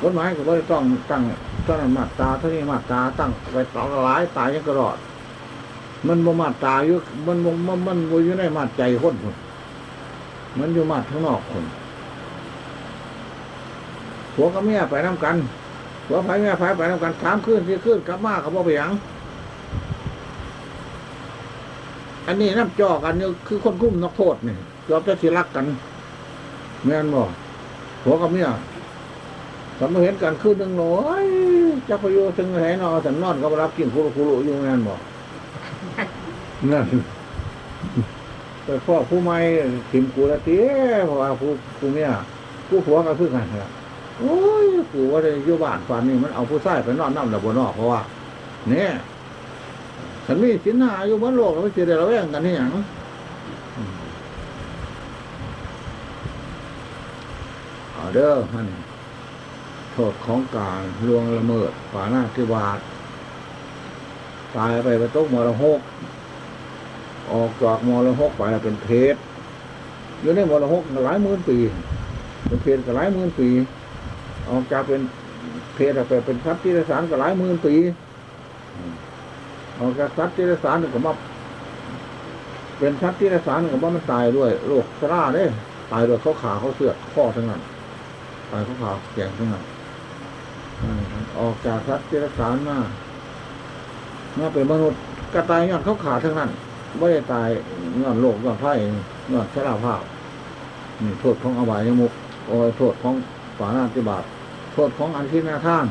กฎหมายก็ไม่ได้ต้องตั้งเท่านั้นมาตาเท่านี้มาตาตั้งไปต่อหลายตายยังกระรอด มันบ่มาตาอยู่มันบ่มันมันบ่อยู่ในมาใจคนคนมันอยู่มาข้างนอกคนผัวกับเมียไปน้ำกันผัวไผเมียไผไปน้ำกันสามคืนสี่คืนกลับมาเขาบ่ไปยัง อันนี้น้ำจอกันนี่คือคนคุ้มนักโทษนี่ยอมจะสิรักกันแม่นบ่ผัวกับเมียสมมติเห็นกันคืนหนึ่งหน่อยจักพยูถึงไหนนอสันนอนก็มารับกินคุรุคุรุอยู่แม่นบ่นั่นไปพ่อผู้ไม่ถิ่มกูละเตี้ยเพราะว่าผู้ผู้เมียผู้ผัวก็คือกันครับโอ้ยกูว่าได้อยู่บ้านฝันนี่มันเอาผู้ชายไปนอนน้ำระบนอกเพราะว่าเนี่ย ฉันมีสินหาอยู่บนโลกแล้วไม่เจอได้ระแวงกันนี่หยังเอาเด้อฮันโทษของการลวงละเมิดฝาหน้าที่วาดตายไปไปตกมรหก ออกจากมรหกไปเป็นเพศอยู่ในมรหกหลายหมื่นปีเป็นเพศก็หลายหมื่นปี ออกจากเป็นเพศไปเป็นทรัพย์ที่สารก็หลายหมื่นปี ออกจากสัตว์ที่ไรสารก็มาเป็นสัตว์ที่ไรสารก็ว่ามันตายด้วยโรคชราเด้ตายด้วยเขาขาเขาเสือกข้อทั้งนั้นตายเขาขาแข็งทั้งนั้นออกจากสัตว์ที่ไรสารมาเมื่อเป็นมนุษย์ก็ตายย้อนเขาขาทั้งนั้นไม่ได้ตายย้อนโรคย้อนไข้ย้อนชราภาพนี่โทษของอบายมุกโอ้ยโทษของฝาหน้าติบาตโทษของอันที่หน้าท่าน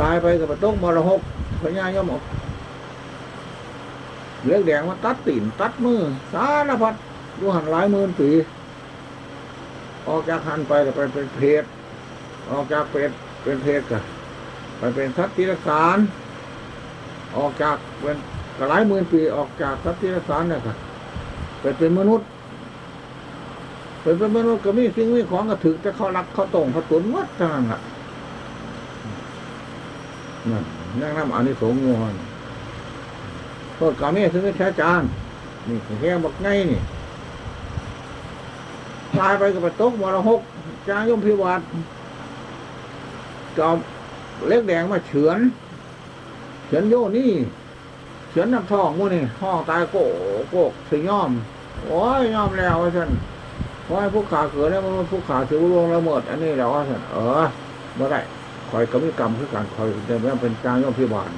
ตายไปกับตกมรหกพญายมกเลือกแดงมาตัดตีนตัดมือ สารพัดดูหันหลายหมื่นปีออกจากหันไปแล้วไปเป็นเพศออกจากเป็ดเป็นเพศกันไปเป็นสัตว์ที่รักษารออกจากเป็นหลายหมื่นปีออกจากสัตว์ที่รักษารเนี่ยค่ะไปเป็นมนุษย์เป็นเป็นมนุษย์ก็มีสิ่งมีของก็ถึกแต่เขารักเขาตรงเขาตุนวัดทั้งนั้นแหละ นั่นนั่งน้ำอันนี้สงฆ์งอนโทษกาเมซึ่งไม่ใช้จานนี่แค่บักไงนี่ตายไปกับตกมรหกจางยมพิวัตรจอมเล็กแดงมาเฉือน เฉือนโยนี่ เฉือนน้ำทองมูนี่ห้องตายโกโกกสิย่อม โอ้ยย่อมแล้วว่าฉันเพราะให้ผู้ขาเกิดแล้วมันผู้ขาถือว่าลวงละเมิดอันนี้แล้วว่าฉันเออไม่ได้ อยก็มีกรรมคือการคอยเดินไปเป็นจางย่อมพิบาล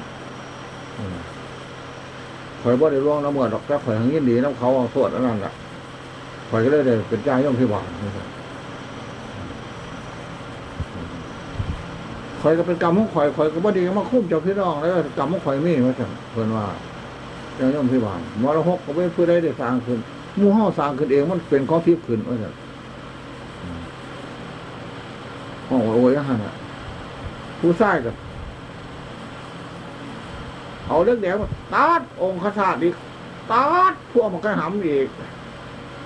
คอยบ่ได้ร่วงละเมิดดอกแต่คอยทั้งยินดีน้ำเขาเอาโทษอันนั้นแหละคอยก็เลยได้เป็นจางย่อมพิบาลคอยก็เป็นกรรมของคอยคอยก็บ่ดีมาคุ้มเจ้าพี่น้องแล้วกรรมของคอยมีมาสั่งเพื่อนว่าจาย่อมพิบาลมรหกก็เป็นเพื่อได้ได้สร้างขึ้นมู่ห้าสร้างขึ้นเองมันเป็นข้องทิพย์ขึ้นว่าสั่งห้องโอ้ยฮะ ผู้ชายกับเอาเรื่องแดงมาตัดองค์ขชาติอีกตัดพวกมันก็หำอีก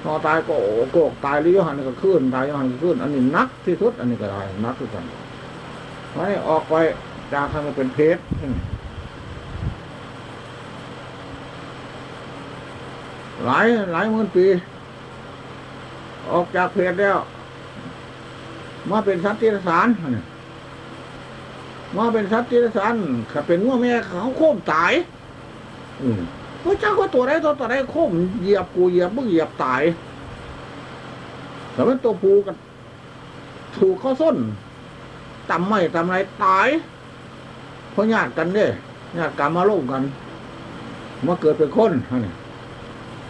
พอตายก็โกกตายหรือยหันก็ขึ้นตายยหันก็ขึ้น อันนี้นักที่สุด อันนี้ก็ได้นักที่สุดไว้ออกไปจากทางมันเป็นเพชรหลายหลายหมื่นปี ออกจากเพชรแล้ว มาเป็นสัตว์ที่สารเนี่ย มาเป็นสัตว์ที่สันถ้าเป็นงัวแม่เขาโค้มตาย อืมพระเจ้าก็ตัวใดตัวตัวใดโค้มเหยียบกูเหยียบมึงเหยียบตายแต่เป็นตัวผูกันถูกเข้าส้นตำไม่ตำไรตาย เพราะญาติกันเนี่ยญาติกันมาลงกันมาเกิดเป็นคนนี่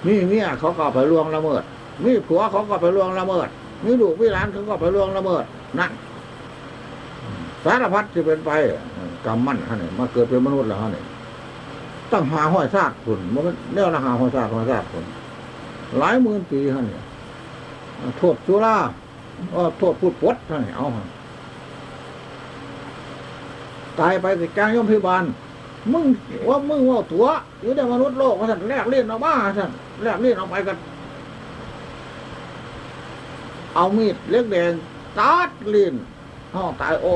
มีเมียเขาก็ไปล่วงละเมิด มีผัวเขาก็ไปล่วงละเมิด มีลูกมีหลานเขาก็ไปล่วงละเมิด นั่น สารพัดจะเป็นไปกรรมมั่นฮะเนี่ยมาเกิดเป็นมนุษย์แล้วฮะเนี่ยตั้งหาห้อยซากคนมันเรียกว่าหาห้อยซากห้อยซากคนหลายหมื่นปีฮะเนี่ยโทษจุฬาก็โทษพูดปดท่านเอาฮะตายไปติดกลางย่อมพิบาลมึงว่ามึงว่าตัวอยู่ในมนุษย์โลกว่าท่านแลกเล่นเออกมาท่านแลกเล่นออกไปกัน เอามีดเล็กแดงตัดลิ้น ห้องตายโอ้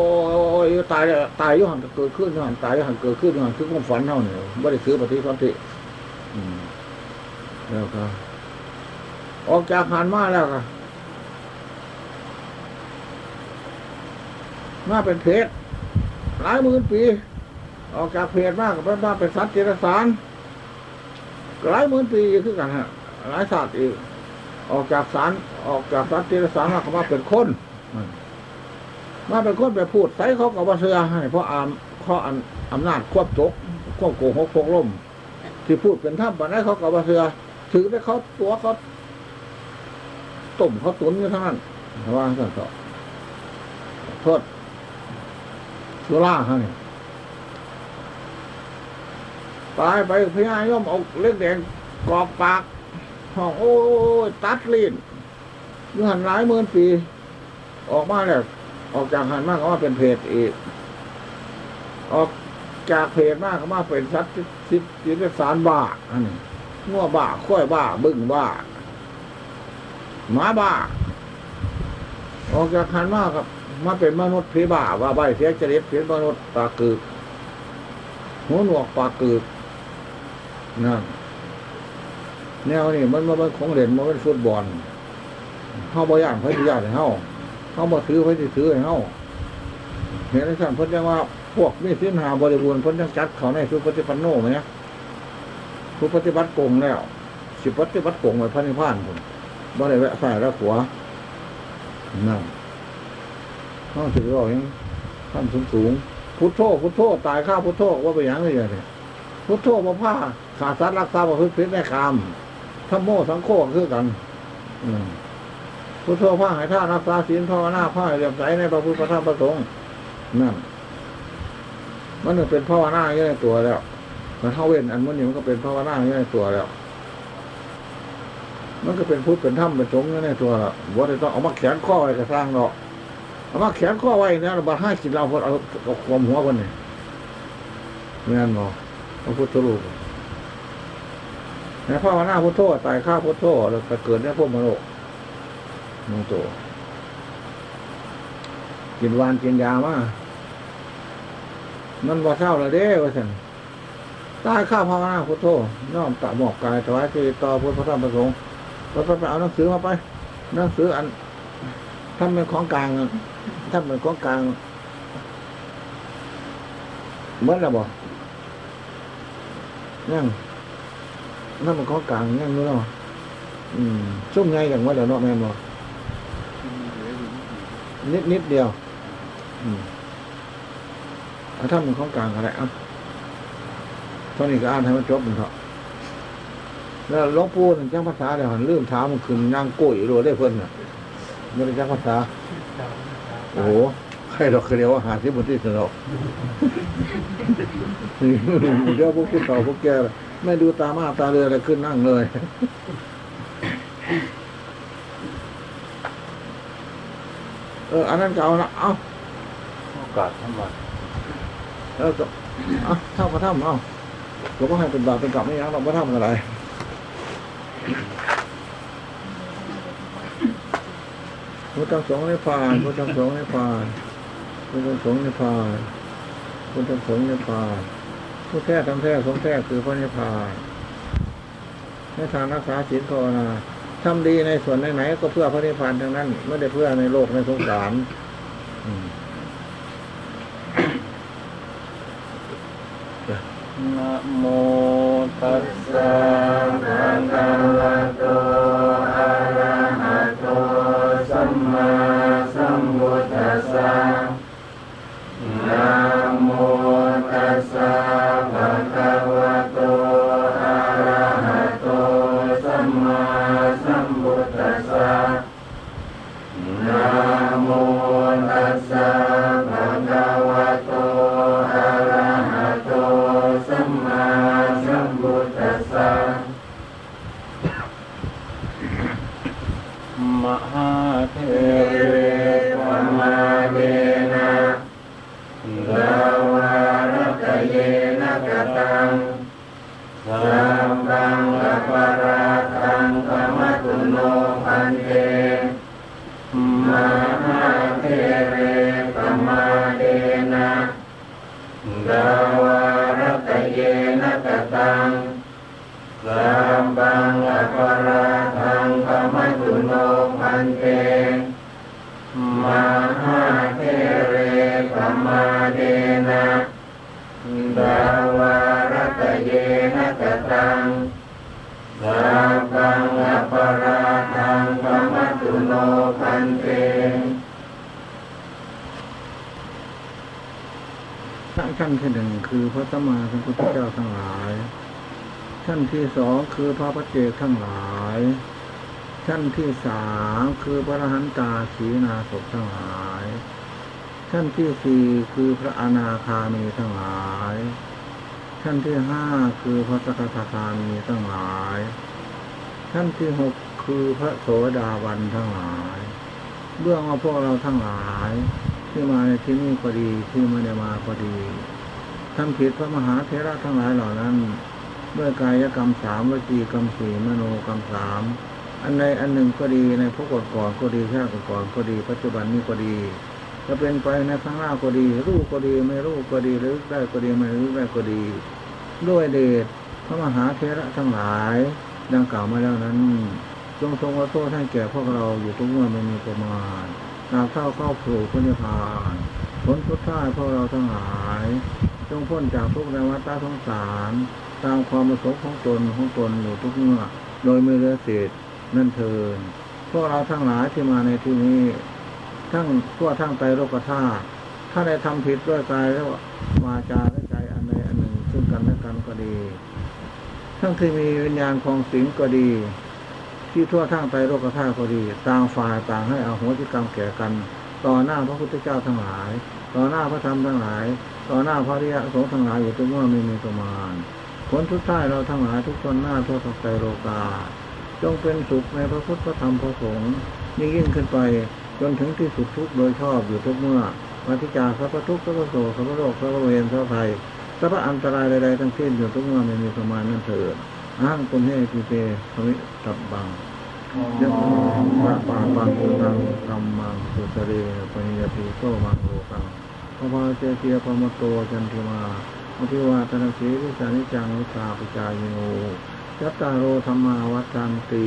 ยตายตายยุหันเกิดขึ้นยุหันตายยุหันเกิดขึ้นยุหันคือความฝันเท่าเนี่ยไม่ได้ซื้อปฏิสันติแล้วก็ออกจากหันมาแล้วก็มาเป็นเพศหลายหมื่นปี ออกจากเพศมากกับมาเป็นสัตว์เจรสารหลายหมื่นปีคือกันฮะหลายศาสตร์อีก ออกจากสารออกจากสัตว์เจรสารมาก็มาเป็นคน มาเป็นคนไปพูดใส่เขากับว่าเสือให้เพราะอามข้ออันอำนาจควบจกควบโกหกพกล่มที่พูดเป็นท่าปันได้เขากับว่าเสือถือได้เขาตัวเขาตุ่มเขาตุนอยู่ทั้งนั้นว่าสั่นต่อโทษสุราฮะนี่ตายไปพญายมเอาเล็กแดงกรอกปากห้องโอ้ยตัดลิ้นอยู่หันหลายหมื่นปี ออกมาแล้ว ออกจากหันมากก็มาเป็นเพศอีก ออกจากเพศมากก็มาเป็นสัตว์สิจิตสารบ้าอันนี้งัวบ้าข้อยบ้า บึ้งบ้าหมาบ้า ออกจากหันมากกับมาเป็นมนุษย์ผีบ้าว่าใบเสียจริตเป็นมนุษย์ปากกึกหัวหนวกปากกึกนั่นแนวนี่มันมันของเล่นมันเป็นฟุตบอลเข้าบ่ย่านพระญาติเข้า เขาบ่ถือพระที่ถือให้เขาเห็นไหมท่านพระเจ้ว่า พวกมีสินหาบริบูรณ์พ้นจังจัดเขาในสุปฏิปันโนไหมเนี่ยสุปฏิบัติโกงแล้วสิปฏิบัติโกงไว้พระนิพพานผมบ่ได้แวะใส่ล้วขัวนั่นห้องถือว่าอย่างท่านสูงสูงพุทโธพุทโธตายข้าพุทโธว่าไปอย่างไรเนี่ยพุทโธมาผ้าขาดสัตว์รักษาประพฤติผิดในคำทั้งโม่ทั้งโคคือกัน อืม พุทโธผ้าหายท่ารักษาศีลภาวนาผ้าเรียบใสในพระพุทธพระธรรมพระสงฆ์นั่นมันเป็นภาวนาอยู่ในตัวแล้ว มันเท่าเว้นอันมันนี่มันก็เป็นภาวนาอยู่ในตัวแล้ว มันก็เป็นพุทธเป็นธรรมเป็นสงฆ์อยู่ในตัวแล้วว่าจะต้องเอามาแขนข้อไว้กระสร้างเนาะเอามาแขนข้อไว้เนี่ยบาห้ากินเราพอเอาเอาความหัวคนนี่แม่นบ่พระพุทธรูปในภาวนาพุทโธตายข้าพุทโธแล้วไปเกิดในพวกมโน มโตกินวานกินยามามันว่าเศร้าลยเด้ว่าสันตายข้าภาวนาพุทโธน้อมตะหมอกกายถวายคือต่อพุทธพระธรรมประสงค์เราไปเอาหนังสือมาไปหนังสืออันทำเป็นของกลางทำเป็นของกลางเมื่อไรบอกยังนั่นมันของกลางยังนู้เนาะอืมช่วงไงอย่างว่าเดี๋ยวเนาะแม่บอก นิดนิดเดียว อืมถ้ามันของกลางอะไรอะตอนนี้ก็อ่านให้มันจบมันเถอะแล้วลวงปู่นั่นจ้างภาษาเดี๋ยวหันลืมถามมันขึ้นนั่งกุ้ยรัวได้เพิ่นน่ะไม่ได้จ้างภาษา โอ้โหใครดอกเดียวว่าหาที่บนที่สนอกเดี๋ยวพวกคุณต่อพวกแกไม่ดูตามาตาเรืออะไรขึ้นนั่งเลย อออันนั้นก็เอาละเอาโอกาสทั้งวันเออก็เอาเท่าก็ทำเอาเราก็ให้เป็นบาปเป็นกรรมไม่ยังเราไม่ทำอะไรพุทธสงฆ์ในพานพุทธสงฆ์ในพานพุทธสงฆ์ในพานพุทธสงฆ์ในพานผู้แท้ทำแท้สงแท้คือพระนิพพานในทางรักษาศีลภาวนา ทำดีในส่วนไหนๆก็เพื่อพระนิพพานทั้งนั้น ไม่ได้เพื่อในโลกในสงสารนะโมตัส ตุโนพันเตมหาเทเรปมาเดนะดาวารตเยนะกตังสัมบังอปราทังกมตุโนพันเตชั้นชั้นที่หนึ่งคือพระสัมมาสัมพุทธเจ้าทั้งหลายชั้นที่สองคือพระพระเจกทั้งหลาย ชั้นที่สามคือพระอรหันตาขีนาศทั้งหลาย ชั้นที่สี่คือพระอนาคามีทั้งหลาย ชั้นที่ห้าคือพระสกทาคามีทั้งหลาย ชั้นที่หกคือพระโสดาบันทั้งหลายเบื้องว่าพวกเราทั้งหลาย ที่มาในที่นี้ก็ดีที่ไม่ได้มาก็ดีทำผิดพระมหาเทระทั้งหลายเหล่านั้น ด้วยกายกรรมสามวจีกรรมสี่มโนกรรมสาม อันใดอันหนึ่งก็ดีในพวกก่อนก่อนก็ดีชาติก่อนก็ดี ปัจจุบันนี้ก็ดีจะเป็นไปในข้างหน้าก็ดี รู้ก็ดีไม่รู้ก็ดีหรือได้ก็ดีไม่รู้ได้ก็ดี ด้วยเดชพระมหาเทระทั้งหลาย ดังกล่าวมาแล้วนั้น จงทรงว่าโทษให้แก่พวกเราอยู่ทุกเมื่อไม่มีประมาณตราเท่าเข้าผล่พระนิพพานผลสุดท้ายพวกเราทั้งหลาย จงพ้นจากทุกในวัฏสงสาร ตามความประสงค์ของตนของตนอยู่ทุกเมื่อ โดยไม่เลือเศษ นั่นเทินพวกเราทั้งหลายที่มาในที่นี้ ทั้งทั่วทั้งไตรโลกธาตุถ้าได้ทำผิดด้วยกายแล้ววาจาและใจอันใดอันหนึ่ง ซึ่งกันและกันก็ดี ทั้งที่มีวิญญาณของสิงก็ดี ที่ทั่วทั้งไตรโลกธาตุก็ดี ต่างฝ่ายต่างให้อาโหสิกรรมแก่กัน ต่อหน้าพระพุทธเจ้าทั้งหลาย ต่อหน้าพระธรรมทั้งหลาย ต่อหน้าพระริยสงฆ์ทั้งหลายอยู่ทุกเมื่อไม่มีประมาณผลทุกท่ายเราทั้งหลายทุกคนหน้าทั่วทั้งไตรโลกา จงเป็นสุขในพระพุทธพระธรรมพระสงฆ์ยิ่ยิ่งขึ้นไปจนถึงที่สุดทุกโดยชอบอยู่ทุกเมื่อวัติจาสัพพทุกข์สัพพโสสัพพโรคสัพพเวรสัพพภัยสัพพอันตรายใดๆทั้งสิ้นอยู่ทุกเมื่อไม่มีประมาณนั่นเถิดอ้างตุนให้ปีเตสมิตับบังยะปะปาปังกุตังกัมมังสุสเรปนิยติโตมังโลกังพระพาเจเตียปมโตจันทิมาอภิวาตนาสีวิสานิจังวิชาปิจายโน ยัตตาโรธรรมาวัจันติ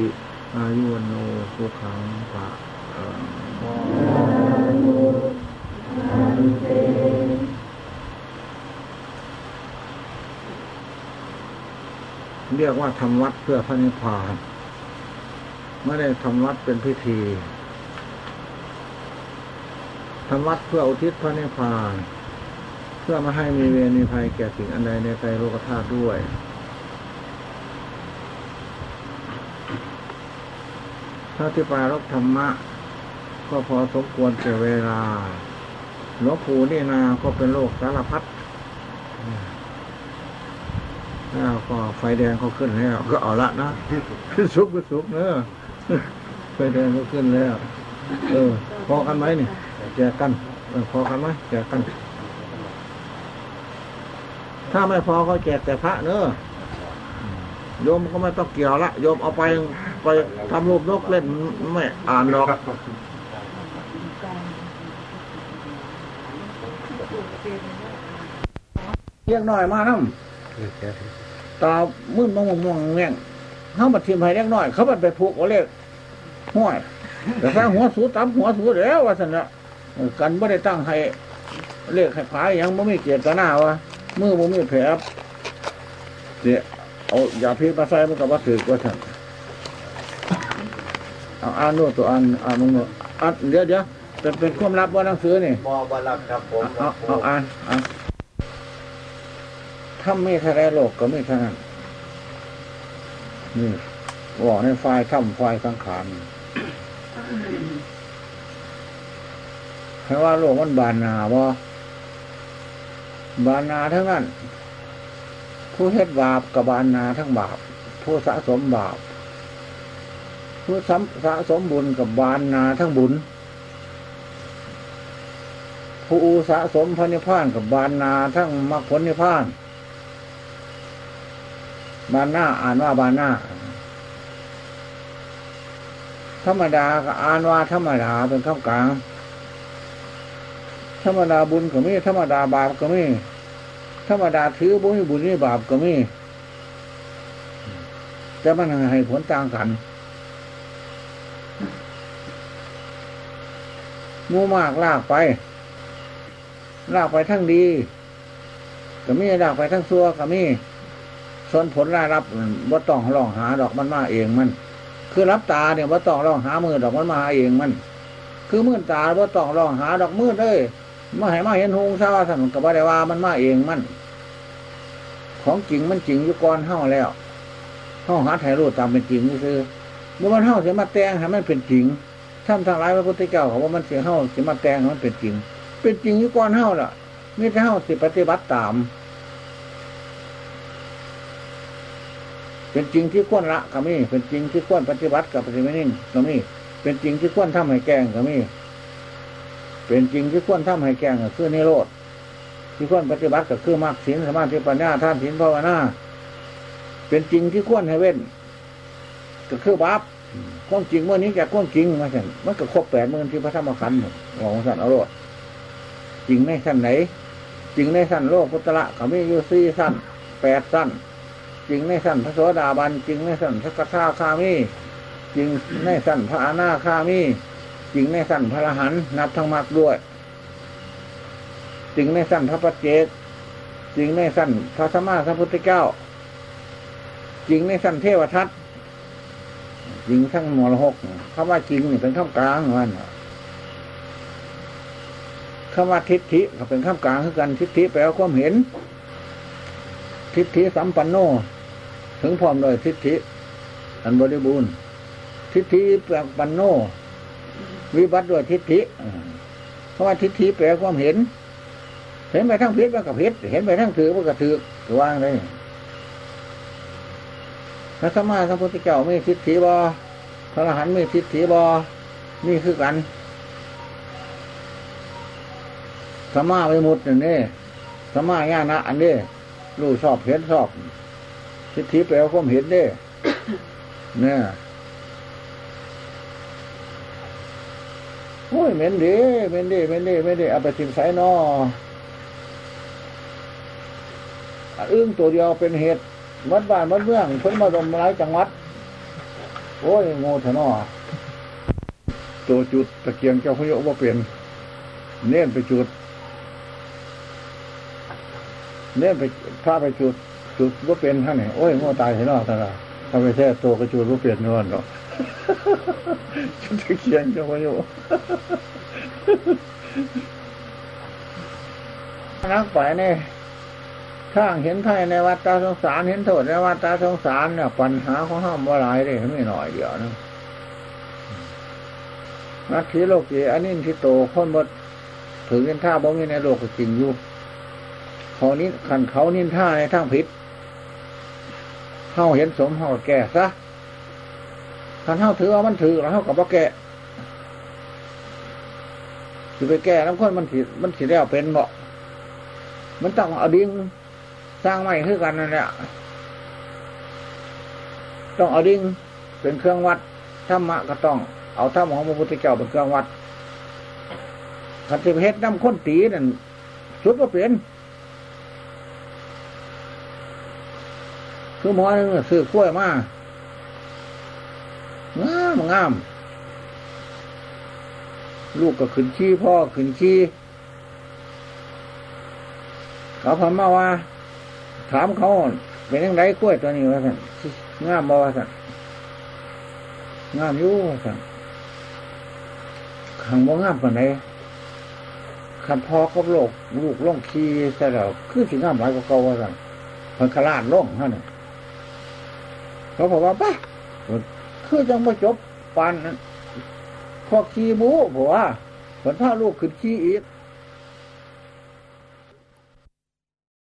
อายุวโนสุขังภะเรียกว่าทำวัดเพื่อพระนิพพานไม่ได้ทำวัดเป็นพิธีทำวัดเพื่ออุทิศพระนิพพาน เพื่อมาให้มีเวรมีภัยแก่สิ่งอันใดในใจโลกธาตุด้วย ถ้าที่ปรารบธรรมะ ก็พอสมควรแก่เวลาหลวงปู่นี่นาก็เป็นโรคสารพัดแล้วก็ไฟแดงเขาขึ้นแล้ว ก็เอาละนะสุกก็สุกเนอะไฟแดงก็ขึ้นแล้ว เออ พอกันไหมนี่แจกกันเออพอกันไหมแจกกัน ถ้าไม่พอก็แจกแต่พระเนอะ โยมก็ไม่ต้องเกี่ยวละโยมเอาไปไปทำรูปนกเล่นไม่อ่านหรอกเรียกหน่อยมาน้ำตามืดมองมองมองแง่งเขาบัดทีมให้เล็กน้อย เขาบัดไปผูกเอาเลขห้วยแต่ถ้าหัวสูตับหัวสูแล้วว่าสันละเอกันไม่ได้ตั้งให้เลขให้พายยังไม่มีเกียรติหน้าวะมือไม่มีแผลเดี๋ย เอาอย่าพิษมาใส่มันกับว่าถือว่าสันเอาอ่านโน้ตตัวอ่านอ่านลงโน้ตอ่านเดี๋ยวเดี๋ยวเป็นเป็นความลับว่าหนังสือนี่มอบรับครับผมเอาเอาอ่านอ่านถ้าไม่ทะเลโลกก็ไม่เท่านั้นนี่บอกในไฟล์ถ้ำไฟล์สังขารให้ว่าโลกมันบานนาบ่บานนาทั้งนั้น ผู้เฮ็ดบาปกับบานนาทั้งบาป ผู้สะสมบาป ผู้สะสมบุญกับบานนาทั้งบุญ ผู้สะสมพระนิพพานกับบานนาทั้งมรรคผลนิพพาน บานหน้าอ่านว่าบานหน้า ธรรมดาก็อ่านว่าธรรมดาเป็นคำกลาง ธรรมดาบุญก็มีธรรมดาบาปก็มี ธรรมดาถือบุญบุญนี่บาปก็มี แต่มันให้ผลต่างกันมูมากลากไป ลากไปทั้งดีก็มีลากไปทั้งซัวก็มีส่วนผลรายรับว่าต้องลองหาดอกมันมาเองมัน คือรับตาเนี่ยว่าต้องลองหามือดอกมันมาเองมัน คือมือตาว่าต้องลองหาดอกมือเลย มาให้มาเห็นหงซาว่าสันกับว่าได้ว่ามันมาเองมัน ของจริงมันจริงอยู่ก่อนเท่าแล้วเท่าหาถ่ายรูปตามเป็นจริงนี่คือเมื่อมันเท่าเสียมาแต่งให้มันเป็นจริงท่านทางร้ายพระพุทธเจ้าเขาว่ามันเสียเท่าเสียมาแต่งมันเป็นจริง เป็นจริงอยู่ก่อนเท่าล่ะมีแต่เท่าสิปฏิบัติตาม เป็นจริงที่ควรละก็มีเป็นจริงที่ควรปฏิบัติกับปฏิบัตินิ่งก็มีเป็นจริงที่ควรทำให้แกงก็มี เป็นจริงที่ควรทำให้แกงก็คือนิโรธที่ควรปฏิบัติก็คือมรรคศีลสมาธิปัญญาท่านศีลภาวนาเป็นจริงที่ควรให้เว้นก็คือบับความจริงเมื่อนี้แกความจริงมาสั่นมันก็ครบแปดหมื่นที่พระธรรมขันธ์ของสันอรรถจริงในสั้นไหน จริงในสั้นโลกพุทธละเขาไม่ยู่สี่สั้นแปดสั้นจริงในสั้นพระโสดาบันจริงในสั้นพระกทาคามีจริงในสั้นพระอนาคามี จริงในสั้นพระรหันนับทั้งมรรคด้วยจริงในสั้นพระปัจเจกจริงในสั้นพระสมมาสัมพุทธเจ้าจริงในสั้นเทวทัตจริงทั้งมรหกคำว่าจริงนี่เป็นคำกลางมันคำว่าทิฏฐิก็เป็นคำกลางคือกันทิฏฐิแปลว่าความเห็น ทิฏฐิสัมปันโน ถึงพร้อมโดยทิฏฐิอันบริบูรณ์ ทิฏฐิแปลปันโน วิบัติด้วยทิฏฐิเพราะว่าทิฏฐิแปลความเห็น เห็นไปทั้งพิษมันกับพิษเห็นไปทั้งถือมันกับถือวางเลยพระสมมาสัมพุทธเจ้าไม่ทิฏฐิบอพระอรหันต์ไม่ทิฏฐิบอนี่คือกันสมาไปหมดอย่างนี้สมาญาณะอันนี้รู้ชอบเห็นชอบทิฏฐิแปลว่าความเห็นเด้เนี่ย โอ้ยเหม็นดีเหม็นดีเหม็นดีเหม็นดีเอาไปทิมสายนออึ้งตัวเดียวเป็นเหตุวัดบ้านวัดเมืองเพิ่นมาดมร้ายจังหวัด โอ้ยโง่เถอะนอตัวจุดตะเกียงเจ้าพยว่าเปลี่ยนเน้นไปจุด เน้นไปพาไปจุด จุดว่าเป็นท่านนี่โอ้ยโง่ตายเถอะนอท่านละทำไปแท้ตัวกระจุดว่าเปลี่ยนนวลเนาะ จุดตะเกียงเจ้าพยนักไปเนี่ยข้างเห็นไทยในวัดตาสงสาร เห็นโทษในวัดตาสงสารเนี่ยปัญหาของห้ามว่าหลายเลยไม่หน่อยเดียวนะนักทีโลกีอันนี้ที่โตคนบดถือเงินท่าบ่มีในโลกจริงอยู่เขานี้ขันเขานินท่าในทางผิดเข้าเห็นสมเข้าแก่ซะ ขันเข้าถือว่ามันถือแล้วเข้ากับว่าแก่จะไปแก่แล้วคนมันผิมันผิแล้วเป็นบ่มันต้องเอาดิ้งสร้างไม่คือกันนั่นแหละต้องเอาดิ้งเป็นเครื่องวัดธรรมะก็ต้อง เอาธรรมของพระพุทธเจ้าเป็นเครื่องวัดขันติเพชรน้ำข้นตีนั่นสุดก็เปลี่ยนคือหมอหนึ่งซื้อกล้วยมา งามงามลูกก็ขึ้นขี้พ่อขึ้นขี้เขาพมาว่า ถามเขาเป็นยังไงกล้วยตัวนี้วะสันงามบ่วะสันงามอยู่วะสันขังบ่งามปานไหนขันพ่อกับโลกลูกล่องขี้แต่แล้วคือสิงามหลายกว่าเก่าวะสันพันขลาดล่องฮะเนี่ยเขาบอกว่าป้า คือจังมาจบปานพอขี้บูบอกว่าผลถ้าลูกขึ้นขี้อีก